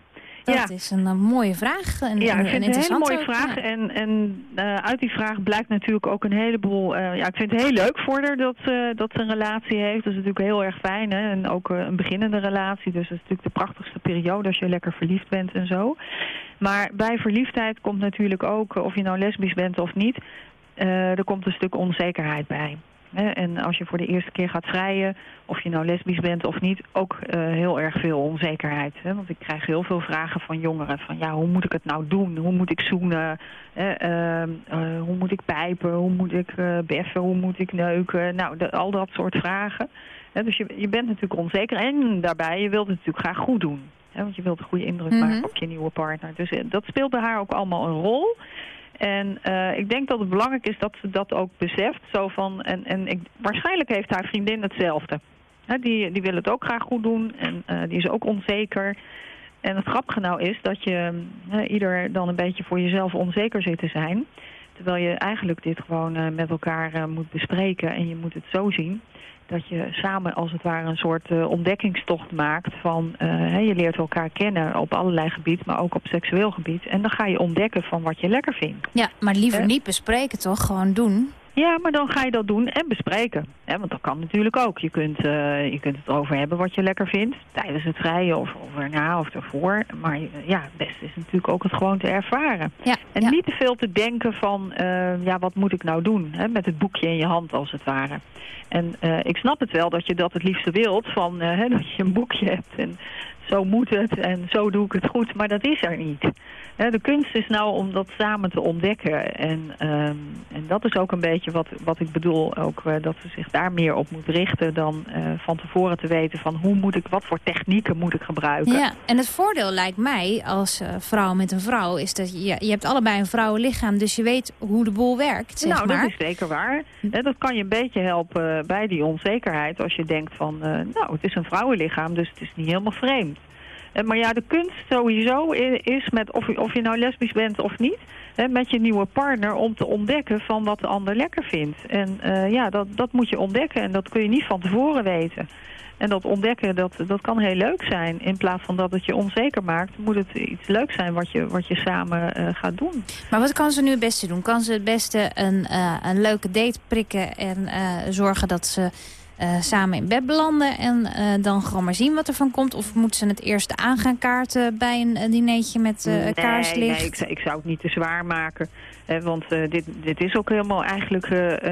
[SPEAKER 3] Dat
[SPEAKER 22] ja.
[SPEAKER 3] is een, eh, mooie vraag. En,
[SPEAKER 22] Ja, ik vind het een hele mooie
[SPEAKER 3] ook,
[SPEAKER 22] vraag.
[SPEAKER 3] ja.
[SPEAKER 22] En, en eh, uit die vraag blijkt natuurlijk ook een heleboel... eh, ja, ik vind het heel leuk voor haar dat, ze dat ze een relatie heeft. Dat is natuurlijk heel erg fijn. Hè? En ook een beginnende relatie. Dus dat is natuurlijk de prachtigste periode als je lekker verliefd bent en zo. Maar bij verliefdheid komt natuurlijk ook, of je nou lesbisch bent of niet... er komt een stuk onzekerheid bij. Hè? En als je voor de eerste keer gaat vrijen, of je nou lesbisch bent of niet, ook eh, heel erg veel onzekerheid. Hè? Want ik krijg heel veel vragen van jongeren van ja, hoe moet ik het nou doen? Hoe moet ik zoenen? Hè? Ehm, eh, hoe moet ik pijpen? Hoe moet ik eh, beffen? Hoe moet ik neuken? Nou, de- al dat soort vragen. Hè? Dus je, je bent natuurlijk onzeker en daarbij, je wilt het natuurlijk graag goed doen. Hè? Want je wilt een goede indruk
[SPEAKER 3] Mhm.
[SPEAKER 22] maken op je nieuwe partner. Dus dat speelt bij haar ook allemaal een rol. En eh, ik denk dat het belangrijk is dat ze dat ook beseft. Zo van, en en ik, waarschijnlijk heeft haar vriendin hetzelfde. Die, die wil het ook graag goed doen en eh, die is ook onzeker. En het grappige nou is dat je hè, ieder dan een beetje voor jezelf onzeker zit te zijn. Terwijl je eigenlijk dit gewoon eh, met elkaar eh, moet bespreken. En je moet het zo zien dat je samen als het ware een soort eh, ontdekkingstocht maakt van... eh, hè, je leert elkaar kennen op allerlei gebied, maar ook op seksueel gebied. En dan ga je ontdekken van wat je lekker vindt.
[SPEAKER 3] Ja, maar liever niet bespreken toch? Gewoon doen.
[SPEAKER 22] Ja, maar dan ga je dat doen en bespreken. Hè, want dat kan natuurlijk ook. Je kunt, eh, je kunt het erover hebben wat je lekker vindt. Tijdens het vrije of, of erna of ervoor. Maar eh, ja, het beste is natuurlijk ook het gewoon te ervaren.
[SPEAKER 3] Ja,
[SPEAKER 22] en niet te veel te denken van, eh, ja, wat moet ik nou doen? Hè, met het boekje in je hand als het ware. En ik snap het wel dat je dat het liefste wilt. Van, hè, dat je een boekje hebt en zo moet het en zo doe ik het goed. Maar dat is er niet. De kunst is nou om dat samen te ontdekken. En, ehm, en dat is ook een beetje wat, wat ik bedoel. Ook eh, dat ze zich daar meer op moet richten dan eh, van tevoren te weten van hoe moet ik, wat voor technieken moet ik gebruiken.
[SPEAKER 3] Ja, en het voordeel lijkt mij als eh, vrouw met een vrouw... is dat je, je hebt allebei een vrouwenlichaam... dus je weet hoe de boel werkt, zeg
[SPEAKER 22] nou,
[SPEAKER 3] maar.
[SPEAKER 22] dat is zeker waar. Dat kan je een beetje helpen bij die onzekerheid. Als je denkt van, nou, het is een vrouwenlichaam, dus het is niet helemaal vreemd. Eh, maar ja, de kunst sowieso is, met of, of je nou lesbisch bent of niet... Hè, met je nieuwe partner om te ontdekken van wat de ander lekker vindt. En eh, ja, dat, dat moet je ontdekken en dat kun je niet van tevoren weten. En dat ontdekken, dat, dat kan heel leuk zijn. In plaats van dat het je onzeker maakt, moet het iets leuks zijn wat je, wat je samen eh, gaat doen.
[SPEAKER 3] Maar wat kan ze nu het beste doen? Kan ze het beste een, een leuke date prikken en zorgen dat ze eh, samen in bed belanden... en eh, dan gewoon maar zien wat er van komt? Of moet ze het eerst aan gaan kaarten bij een, eh, dinertje met
[SPEAKER 22] nee,
[SPEAKER 3] kaarslicht?
[SPEAKER 22] nee ik, zou- ik zou het niet te zwaar maken. Hè, want dit, dit is ook helemaal eigenlijk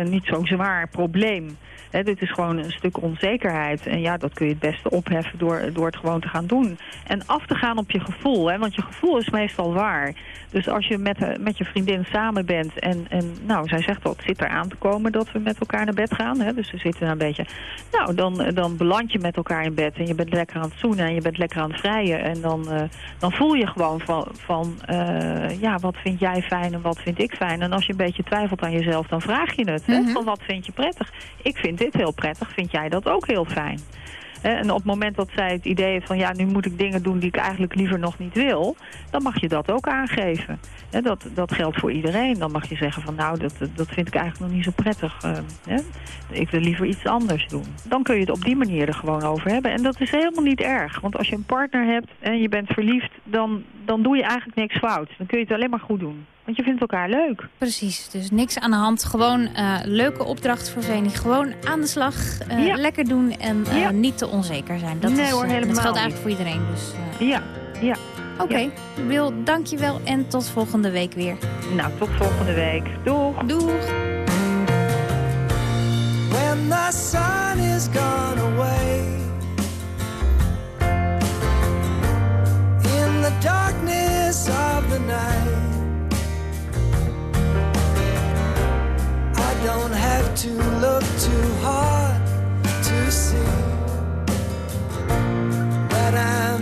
[SPEAKER 22] niet zo'n zwaar probleem. Hè, dit is gewoon een stuk onzekerheid. En ja, dat kun je het beste opheffen door, door het gewoon te gaan doen. En af te gaan op je gevoel. Hè, want je gevoel is meestal waar. Dus als je met, met je vriendin samen bent en, en nou, zij zegt het zit eraan te komen dat we met elkaar naar bed gaan. Hè, dus we zitten een beetje. Nou, dan, eh, dan beland je met elkaar in bed en je bent lekker aan het zoenen en je bent lekker aan het vrijen. En dan, eh, dan voel je gewoon van, van eh, ja, wat vind jij fijn en wat vind ik fijn. En als je een beetje twijfelt aan jezelf, dan vraag je het. Hè, van wat vind je prettig? Ik vind dit heel prettig, vind jij dat ook heel fijn? En op het moment dat zij het idee heeft van ja, nu moet ik dingen doen die ik eigenlijk liever nog niet wil, dan mag je dat ook aangeven. Hè, dat, dat geldt voor iedereen. Dan mag je zeggen van nou, dat, dat vind ik eigenlijk nog niet zo prettig. eh, hè. Ik wil liever iets anders doen. Dan kun je het op die manier er gewoon over hebben. En dat is helemaal niet erg. Want als je een partner hebt en je bent verliefd, dan, dan doe je eigenlijk niks fout. Dan kun je het alleen maar goed doen. Want je vindt elkaar leuk.
[SPEAKER 3] Precies, dus niks aan de hand. Gewoon eh, leuke opdracht voor Veni. Gewoon aan de slag, eh,
[SPEAKER 22] Ja.
[SPEAKER 3] lekker doen en eh,
[SPEAKER 22] Ja.
[SPEAKER 3] niet te onzeker zijn. Dat,
[SPEAKER 22] Nee
[SPEAKER 3] is,
[SPEAKER 22] hoor, helemaal
[SPEAKER 3] dat geldt
[SPEAKER 22] niet.
[SPEAKER 3] eigenlijk voor iedereen. Dus, eh,
[SPEAKER 22] Ja, ja.
[SPEAKER 3] Oké, Wil, dankjewel en tot volgende week weer.
[SPEAKER 22] Nou, tot volgende week. Doeg.
[SPEAKER 3] Doeg.
[SPEAKER 23] when the sun is gone away. The darkness of the night, I don't have to look too hard to see that I'm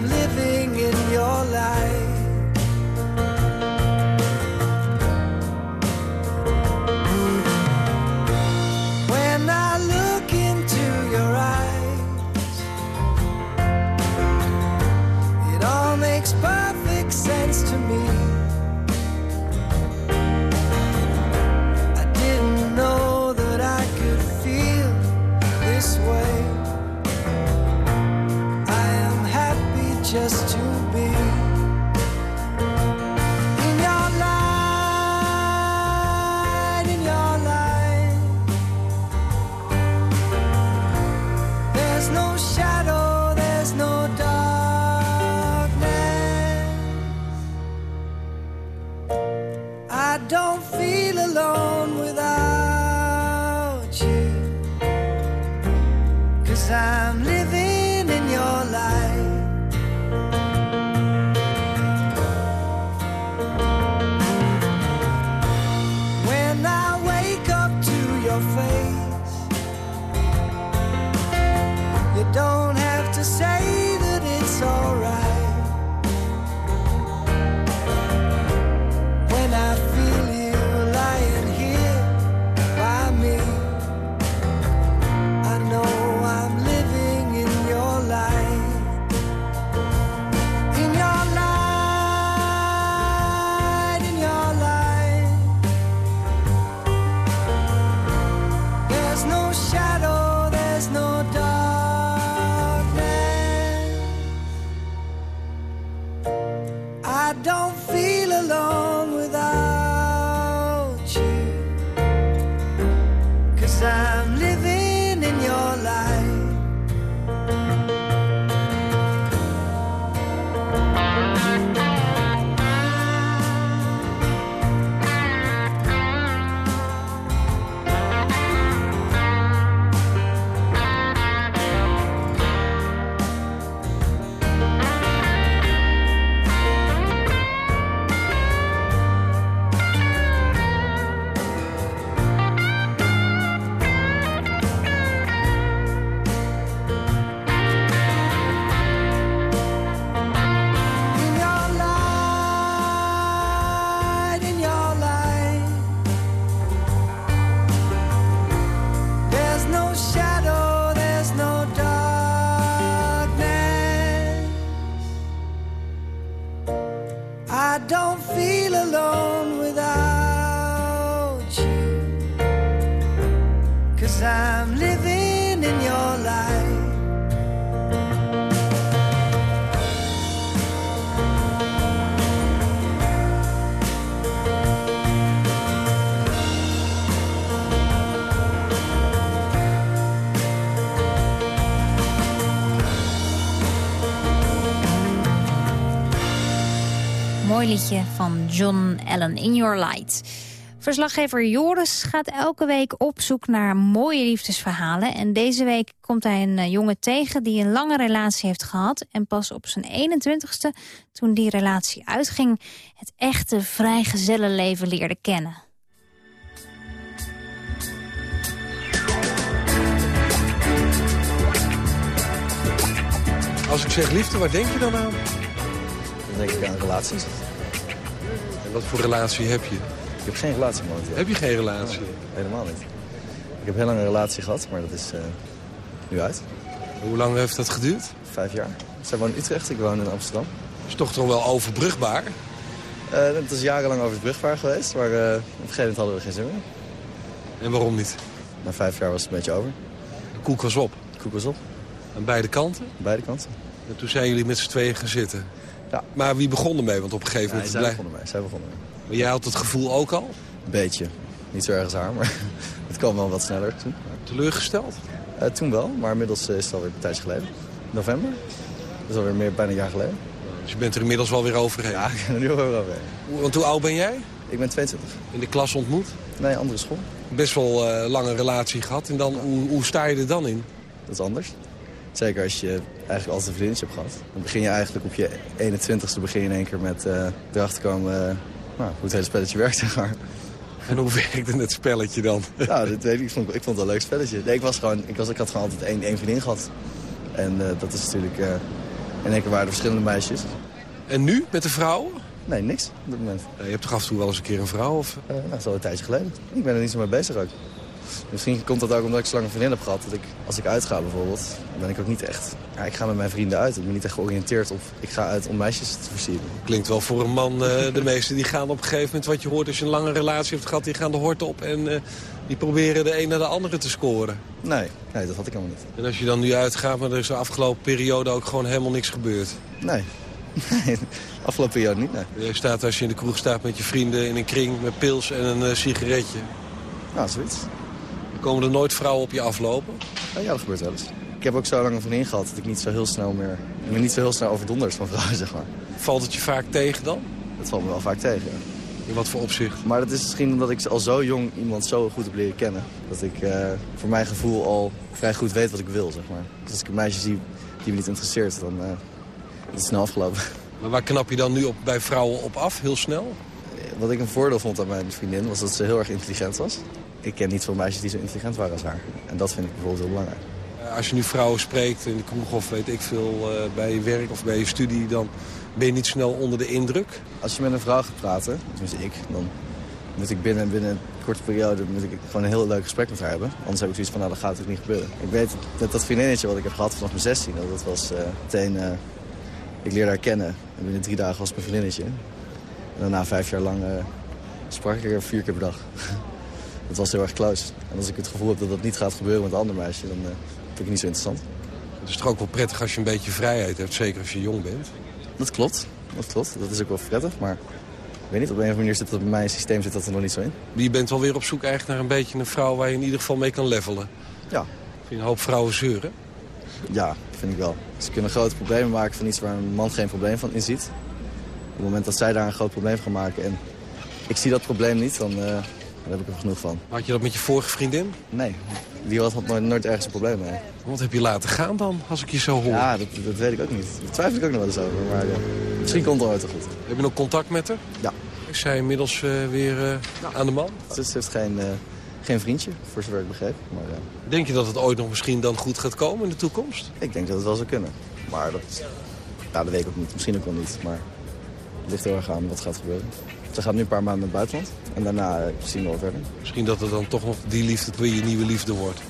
[SPEAKER 23] Cause I'm living feel alone without.
[SPEAKER 3] Mooi liedje van John Allen, In Your Light. Verslaggever Joris gaat elke week op zoek naar mooie liefdesverhalen. En deze week komt hij een eh, jongen tegen die een lange relatie heeft gehad. En pas op zijn 21ste, toen die relatie uitging... het echte vrijgezellenleven leerde kennen.
[SPEAKER 24] Als ik zeg liefde, waar denk je dan aan?
[SPEAKER 25] Dan denk ik aan relaties.
[SPEAKER 24] Wat voor relatie heb je?
[SPEAKER 25] Ik heb geen relatie momenteel.
[SPEAKER 24] Heb je geen relatie?
[SPEAKER 25] Nee, helemaal niet. Ik heb heel lang een relatie gehad, maar dat is eh, nu uit.
[SPEAKER 24] Hoe lang heeft dat geduurd?
[SPEAKER 25] Vijf jaar. Zij woont in Utrecht, ik woon in Amsterdam.
[SPEAKER 24] Is toch toch wel overbrugbaar?
[SPEAKER 25] Eh, het is jarenlang overbrugbaar geweest, maar eh, op een gegeven moment hadden we geen zin meer.
[SPEAKER 24] En waarom niet?
[SPEAKER 25] Na vijf jaar was het een beetje over.
[SPEAKER 24] De koek was op?
[SPEAKER 25] De koek was op.
[SPEAKER 24] Aan beide kanten?
[SPEAKER 25] Beide kanten.
[SPEAKER 24] En toen zijn jullie met z'n tweeën gaan zitten?
[SPEAKER 25] Ja.
[SPEAKER 24] Maar wie begon ermee? Want op een gegeven moment...
[SPEAKER 25] zij
[SPEAKER 24] blij-
[SPEAKER 25] begonnen mee. Zij begonnen mee.
[SPEAKER 24] Maar jij had het gevoel ook al?
[SPEAKER 25] Een beetje. Niet zo erg als haar, maar het kwam wel wat sneller toen.
[SPEAKER 24] Teleurgesteld?
[SPEAKER 25] Eh, toen wel, maar inmiddels eh, is het alweer een tijdje geleden. November. Dat is alweer meer, bijna een jaar geleden.
[SPEAKER 24] Dus je bent er inmiddels wel weer overheen?
[SPEAKER 25] Ja, ik ben er nu wel weer over.
[SPEAKER 24] Want hoe oud ben jij?
[SPEAKER 25] Ik ben 22.
[SPEAKER 24] In de klas ontmoet?
[SPEAKER 25] Nee, andere school.
[SPEAKER 24] Best wel eh, lange relatie gehad. En dan, hoe, hoe sta je er dan in?
[SPEAKER 25] Dat is anders. Zeker als je eigenlijk altijd een vriendje hebt gehad. Dan begin je eigenlijk op je 21ste begin in één keer met eh erachter komen eh, nou, hoe het hele spelletje werkt, zeg maar.
[SPEAKER 24] En hoe werkte het spelletje dan?
[SPEAKER 25] Nou, dat weet ik. Ik vond, ik vond het een leuk spelletje. Nee, ik, was gewoon, ik, was, ik had gewoon altijd één, één vriendin gehad. En eh, dat is natuurlijk... in één keer waren er verschillende meisjes.
[SPEAKER 24] En nu, met de vrouwen?
[SPEAKER 25] Nee, niks op dit moment.
[SPEAKER 24] je hebt toch af en toe wel eens een keer een vrouw? Of?
[SPEAKER 25] Nou, dat is al een tijdje geleden. Ik ben er niet zo mee bezig ook. Misschien komt dat ook omdat ik zo lang een vriendin heb gehad. Dat ik, als ik uitga bijvoorbeeld, ben ik ook niet echt... Ja, ik ga met mijn vrienden uit. Ik ben niet echt georiënteerd op... Ik ga uit om meisjes te versieren.
[SPEAKER 24] Klinkt wel voor een man, eh, de meesten die gaan op een gegeven moment... wat je hoort als je een lange relatie hebt gehad, die gaan de hort op... en eh, die proberen de een naar de andere te scoren.
[SPEAKER 25] Nee, nee, dat had ik helemaal niet.
[SPEAKER 24] En als je dan nu uitgaat, maar er is de afgelopen periode ook gewoon helemaal niks gebeurd.
[SPEAKER 25] Nee. Nee, afgelopen periode niet, nee.
[SPEAKER 24] Je staat als je in de kroeg staat met je vrienden in een kring met pils en een eh, sigaretje.
[SPEAKER 25] Nou, zoiets.
[SPEAKER 24] Komen er nooit vrouwen op je aflopen.
[SPEAKER 25] Oh, ja, dat gebeurt wel eens. Ik heb ook zo lang een vriendin gehad dat ik niet zo heel snel meer... Ik ben niet zo heel snel overdonderd van vrouwen, zeg maar.
[SPEAKER 24] Valt het je vaak tegen dan?
[SPEAKER 25] Dat valt me wel vaak tegen, ja.
[SPEAKER 24] In wat voor opzicht?
[SPEAKER 25] Maar dat is misschien omdat ik al zo jong iemand zo goed heb leren kennen. Dat ik eh, voor mijn gevoel al vrij goed weet wat ik wil, zeg maar. Dus als ik een meisje zie die me niet interesseert, dan eh, is het snel afgelopen.
[SPEAKER 24] Maar waar knap je dan nu op, bij vrouwen op af, heel snel?
[SPEAKER 25] Wat ik een voordeel vond aan mijn vriendin was dat ze heel erg intelligent was. Ik ken niet veel meisjes die zo intelligent waren als haar. En dat vind ik bijvoorbeeld heel belangrijk.
[SPEAKER 24] Eh, Als je nu vrouwen spreekt in de kroeg of weet ik veel, eh, bij je werk of bij je studie... dan ben je niet snel onder de indruk.
[SPEAKER 25] Als je met een vrouw gaat praten, tenminste ik, dan moet ik binnen, binnen een korte periode moet ik gewoon een heel leuk gesprek met haar hebben. Anders heb ik zoiets van, nou, dat gaat natuurlijk niet gebeuren. Ik weet dat dat vriendinnetje wat ik heb gehad vanaf mijn 16, dat, dat was eh, meteen... ik leerde haar kennen en binnen drie dagen was het mijn vriendinnetje. En daarna vijf jaar lang sprak ik er vier keer per dag. dat was heel erg close. En als ik het gevoel heb dat dat niet gaat gebeuren met een ander meisje, dan eh, vind ik het niet zo interessant.
[SPEAKER 24] Het is toch ook wel prettig als je een beetje vrijheid hebt, zeker als je jong bent.
[SPEAKER 25] Dat klopt, dat klopt. Dat is ook wel prettig, maar ik weet niet, op een of andere manier zit dat bij mijn systeem zit dat er nog niet zo in.
[SPEAKER 24] Je bent wel weer op zoek eigenlijk naar een beetje een vrouw waar je in ieder geval mee kan levelen.
[SPEAKER 25] Ja.
[SPEAKER 24] Vind je een hoop vrouwen zeuren?
[SPEAKER 25] Ja, vind ik wel. Ze kunnen grote problemen maken van iets waar een man geen probleem van in ziet. Op het moment dat zij daar een groot probleem van maken en ik zie dat probleem niet, dan, eh, dan heb ik er genoeg van.
[SPEAKER 24] Had je dat met je vorige vriendin?
[SPEAKER 25] Nee, die had nooit, nooit ergens een probleem mee.
[SPEAKER 24] Wat heb je laten gaan dan, als ik je zo hoor?
[SPEAKER 25] Ja, dat, dat weet ik ook niet. Daar twijfel ik ook nog wel eens over, maar eh, misschien komt het ooit wel goed.
[SPEAKER 24] Heb je nog contact met haar?
[SPEAKER 25] Ja.
[SPEAKER 24] Is zij inmiddels eh, weer eh, aan de man?
[SPEAKER 25] Ze heeft geen, eh, geen vriendje, voor zover ik begreep. Maar,
[SPEAKER 24] Denk je dat het ooit nog misschien dan goed gaat komen in de toekomst?
[SPEAKER 25] ik denk dat het wel zou kunnen. Maar dat, ja, dat weet ik ook niet. Misschien ook wel niet, maar het ligt heel erg aan wat gaat gebeuren. Ze gaat nu een paar maanden naar het buitenland en daarna eh, zien we wel verder.
[SPEAKER 24] Misschien dat het dan toch nog die liefde weer je nieuwe liefde wordt.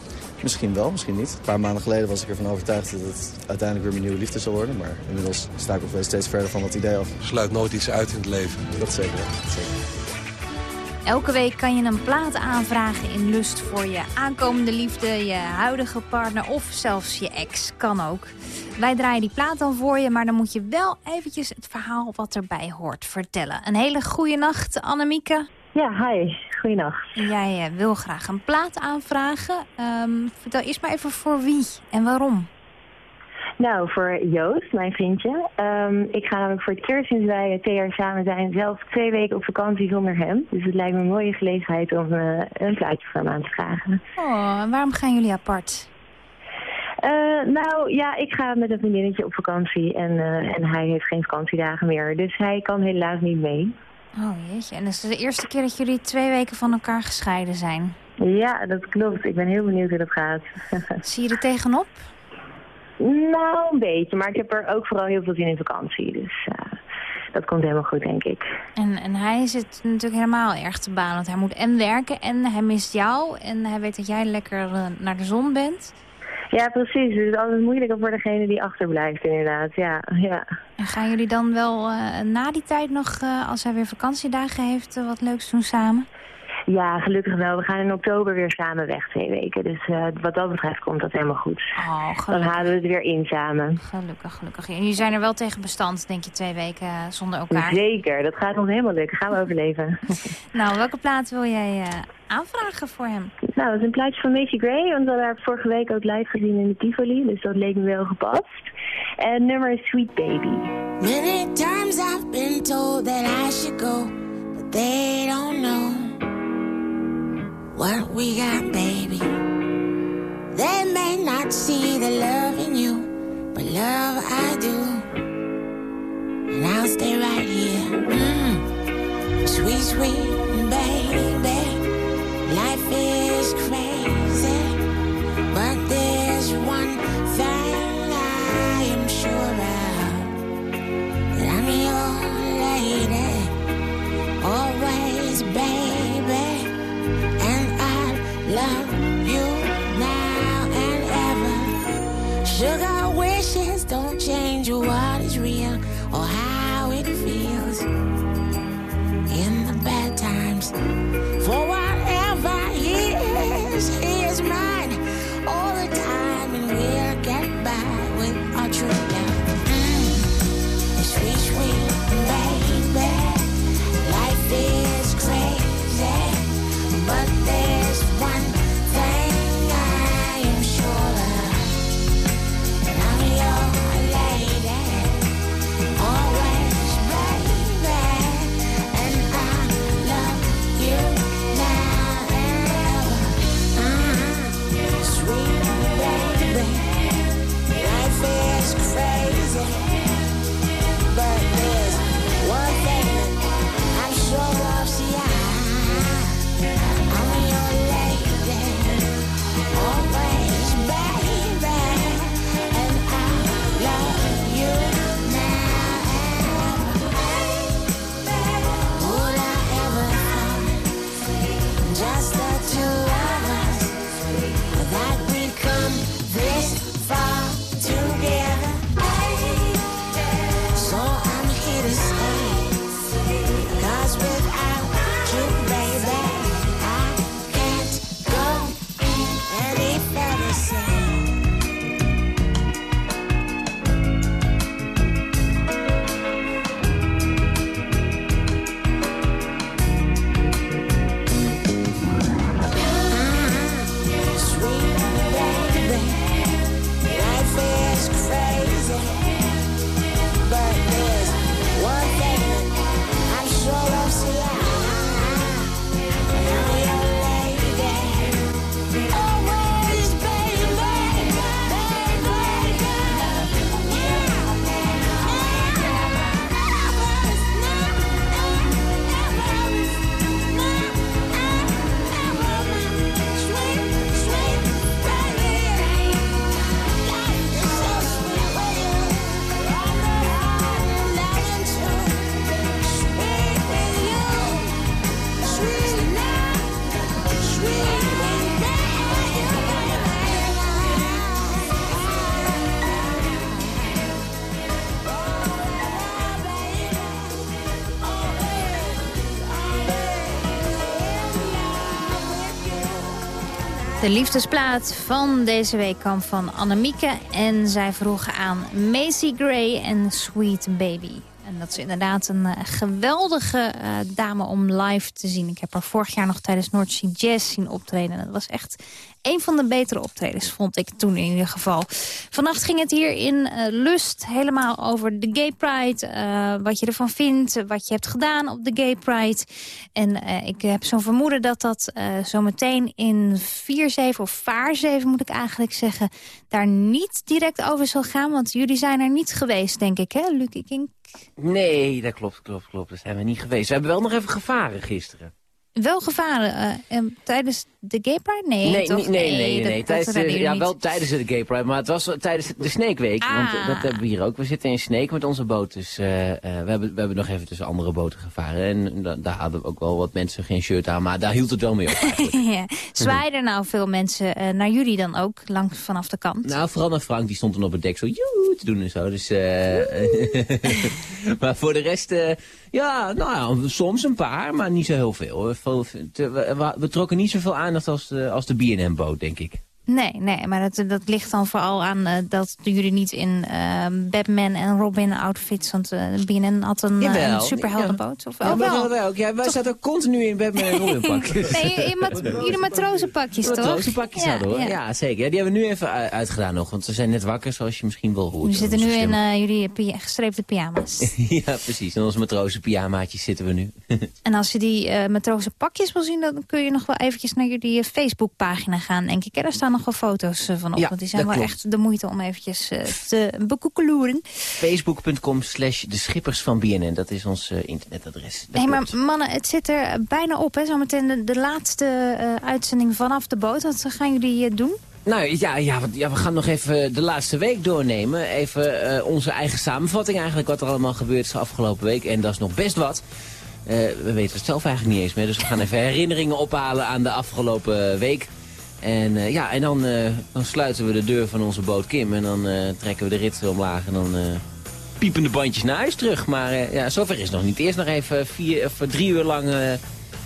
[SPEAKER 25] Misschien wel, misschien niet. Een paar maanden geleden was ik ervan overtuigd dat het uiteindelijk weer mijn nieuwe liefde zou worden. Maar inmiddels sta ik wel steeds verder van dat idee af.
[SPEAKER 24] Sluit nooit iets uit in het leven.
[SPEAKER 25] Dat zeker dat zeker.
[SPEAKER 3] Elke week kan je een plaat aanvragen in Lust voor je aankomende liefde, je huidige partner of zelfs je ex. Kan ook. Wij draaien die plaat dan voor je, maar dan moet je wel eventjes het verhaal wat erbij hoort vertellen. Een hele goede nacht, Annemieke.
[SPEAKER 26] Ja, hi. Goeienacht.
[SPEAKER 3] Jij eh, wil graag een plaat aanvragen. Ehm, vertel eerst maar even voor wie en waarom.
[SPEAKER 26] Nou, voor Joost, mijn vriendje. Ehm, ik ga namelijk voor het eerst sinds wij twee jaar samen zijn zelf twee weken op vakantie zonder hem. Dus het lijkt me een mooie gelegenheid om eh, een plaatje voor hem aan te vragen.
[SPEAKER 3] Oh, en waarom gaan jullie apart?
[SPEAKER 26] Eh, nou ja, ik ga met een vriendinnetje op vakantie en, eh, en hij heeft geen vakantiedagen meer. Dus hij kan helaas niet mee.
[SPEAKER 3] Oh jeetje, en dat is de eerste keer dat jullie twee weken van elkaar gescheiden zijn.
[SPEAKER 26] Ja, dat klopt. Ik ben heel benieuwd hoe dat gaat.
[SPEAKER 3] Zie je er tegenop?
[SPEAKER 26] Nou, een beetje. Maar ik heb er ook vooral heel veel zin in vakantie. Dus eh, dat komt helemaal goed, denk ik.
[SPEAKER 3] En, en hij zit natuurlijk helemaal erg te baan. Want hij moet en werken en hij mist jou. En hij weet dat jij lekker eh, naar de zon bent.
[SPEAKER 26] Ja, precies. Dus het is altijd moeilijker voor degene die achterblijft, inderdaad. Ja, ja.
[SPEAKER 3] En gaan jullie dan wel eh, na die tijd nog, als hij weer vakantiedagen heeft, wat leuks doen samen?
[SPEAKER 26] Ja, gelukkig wel. We gaan in oktober weer samen weg twee weken. Dus eh, wat dat betreft komt dat helemaal goed.
[SPEAKER 3] Oh,
[SPEAKER 26] Dan halen we het weer in samen.
[SPEAKER 3] Gelukkig, gelukkig. En jullie zijn er wel tegen bestand, denk je, twee weken eh, zonder elkaar.
[SPEAKER 26] Zeker, dat gaat ons helemaal lukken. Gaan we overleven.
[SPEAKER 3] Nou, welke plaat wil jij eh, aanvragen voor hem?
[SPEAKER 26] Nou, dat is een plaatje van Macy Gray, want we hadden haar vorige week ook live gezien in de Tivoli, dus dat leek me wel gepast. En het nummer is Sweet Baby.
[SPEAKER 10] Many times I've been told that I should go, but they don't know what we got, baby. They may not see the love in you, but love I do. And I'll stay right here. Mm. Sweet, sweet baby. Life is crazy, but there's one thing I am sure of. that I'm your lady, always, baby, Sugar wishes don't change what is
[SPEAKER 3] De liefdesplaat van deze week kwam van Annemieke. En zij vroegen aan Macy Gray en Sweet Baby. En dat is inderdaad een eh, geweldige eh, dame om live te zien. Ik heb haar vorig jaar nog tijdens North Sea Jazz zien optreden. En dat was echt een van de betere optredens, vond ik toen in ieder geval. Vannacht ging het hier in eh, Lust helemaal over de Gay Pride. wat je ervan vindt, wat je hebt gedaan op de Gay Pride. En ik heb zo'n vermoeden dat dat zometeen in 4-7 of vaar 7 moet ik eigenlijk zeggen... daar niet direct over zal gaan. Want jullie zijn er niet geweest, denk ik, hè, Luc King?
[SPEAKER 27] Nee, dat klopt, klopt, klopt. Daar zijn we niet geweest. We hebben wel nog even gevaren gisteren.
[SPEAKER 3] Wel gevaren eh, eh, tijdens de Gay Pride? Nee,
[SPEAKER 27] nee,
[SPEAKER 3] toch?
[SPEAKER 27] nee, nee, nee.
[SPEAKER 3] dat-
[SPEAKER 27] nee.
[SPEAKER 3] dat
[SPEAKER 27] Tijdens de, ja,
[SPEAKER 3] niet.
[SPEAKER 27] wel tijdens de Gay Pride, maar het was tijdens de Snake Week. Want eh,
[SPEAKER 3] Ah.
[SPEAKER 27] dat hebben we hier ook. We zitten in Snake met onze boot. Dus eh, we, hebben, we hebben nog even tussen andere boten gevaren. En da- daar hadden we ook wel wat mensen geen shirt aan. Maar daar hield het wel mee op eigenlijk.
[SPEAKER 3] ja. Zwaaien er nou veel mensen naar jullie dan ook, langs vanaf de kant?
[SPEAKER 27] Nou, vooral naar Frank, die stond dan op het dek zo joe te doen en zo. Dus, maar voor de rest, ja, nou ja, soms een paar, maar niet zo heel veel. We, trokken niet zoveel aandacht als de, als de B&M-boot, denk ik.
[SPEAKER 3] Nee, nee, maar dat, dat ligt dan vooral aan eh, dat jullie niet in eh, Batman en Robin outfits... want eh BNN had een, eh, een superheldenboot. Of
[SPEAKER 27] Ja,
[SPEAKER 3] oh, wel?
[SPEAKER 27] ook. Ja, wij zaten ook continu in Batman en Robin pakjes.
[SPEAKER 3] Nee, in mat jullie matrozenpakjes, toch?
[SPEAKER 27] Matrozenpakjes hadden hoor. Ja, zeker. Ja, die hebben we nu even uitgedaan nog, want we zijn net wakker, zoals je misschien wel hoort.
[SPEAKER 3] Jullie zitten nu in jullie py- gestreepte pyjama's.
[SPEAKER 27] ja, precies. In onze matrozen pyjamaatjes zitten we nu.
[SPEAKER 3] en als je die matrozenpakjes wil zien... dan kun je nog wel eventjes naar jullie Facebookpagina gaan, denk ik. hè? Daar staan nog wel foto's eh, van op,
[SPEAKER 27] Ja,
[SPEAKER 3] want die zijn wel
[SPEAKER 27] klopt.
[SPEAKER 3] echt de moeite om eventjes eh, te bekoekeloeren.
[SPEAKER 27] Facebook.com slash de schippers van BNN, dat is ons eh, internetadres.
[SPEAKER 3] Nee, maar mannen, het zit er bijna op. hè. Zometeen de, de laatste uitzending vanaf de boot. Wat gaan jullie doen?
[SPEAKER 27] Nou ja, ja, we gaan nog even de laatste week doornemen. Even onze eigen samenvatting eigenlijk, wat er allemaal gebeurd is de afgelopen week. En dat is nog best wat. We weten het zelf eigenlijk niet eens meer, dus we gaan even herinneringen ophalen aan de afgelopen week. En eh, ja, en dan, eh, dan sluiten we de deur van onze boot Kim en dan eh, trekken we de rit omlaag en dan piepen de bandjes naar huis terug. Maar ja, zover is het nog niet. Eerst nog even vier, of drie uur lang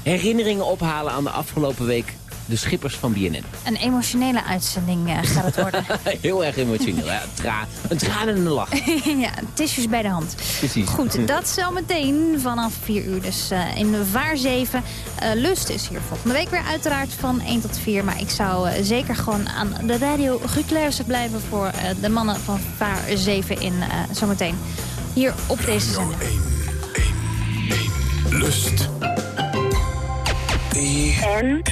[SPEAKER 27] herinneringen ophalen aan de afgelopen week. De schippers van BNN.
[SPEAKER 3] Een emotionele uitzending eh, gaat het worden.
[SPEAKER 27] Heel erg emotioneel. Ja, tra een traan en een lach.
[SPEAKER 3] ja, tissues bij de hand.
[SPEAKER 27] Precies.
[SPEAKER 3] Goed, dat zometeen vanaf 4 uur. Dus eh, in de Vaar 7. Eh, Lust is hier volgende week weer uiteraard van 1 tot 4. Maar ik zou eh, zeker gewoon aan de radio Guclairs blijven... voor eh, de mannen van Vaar 7 in eh, zometeen. Hier op deze zender.
[SPEAKER 2] Lust.
[SPEAKER 8] En?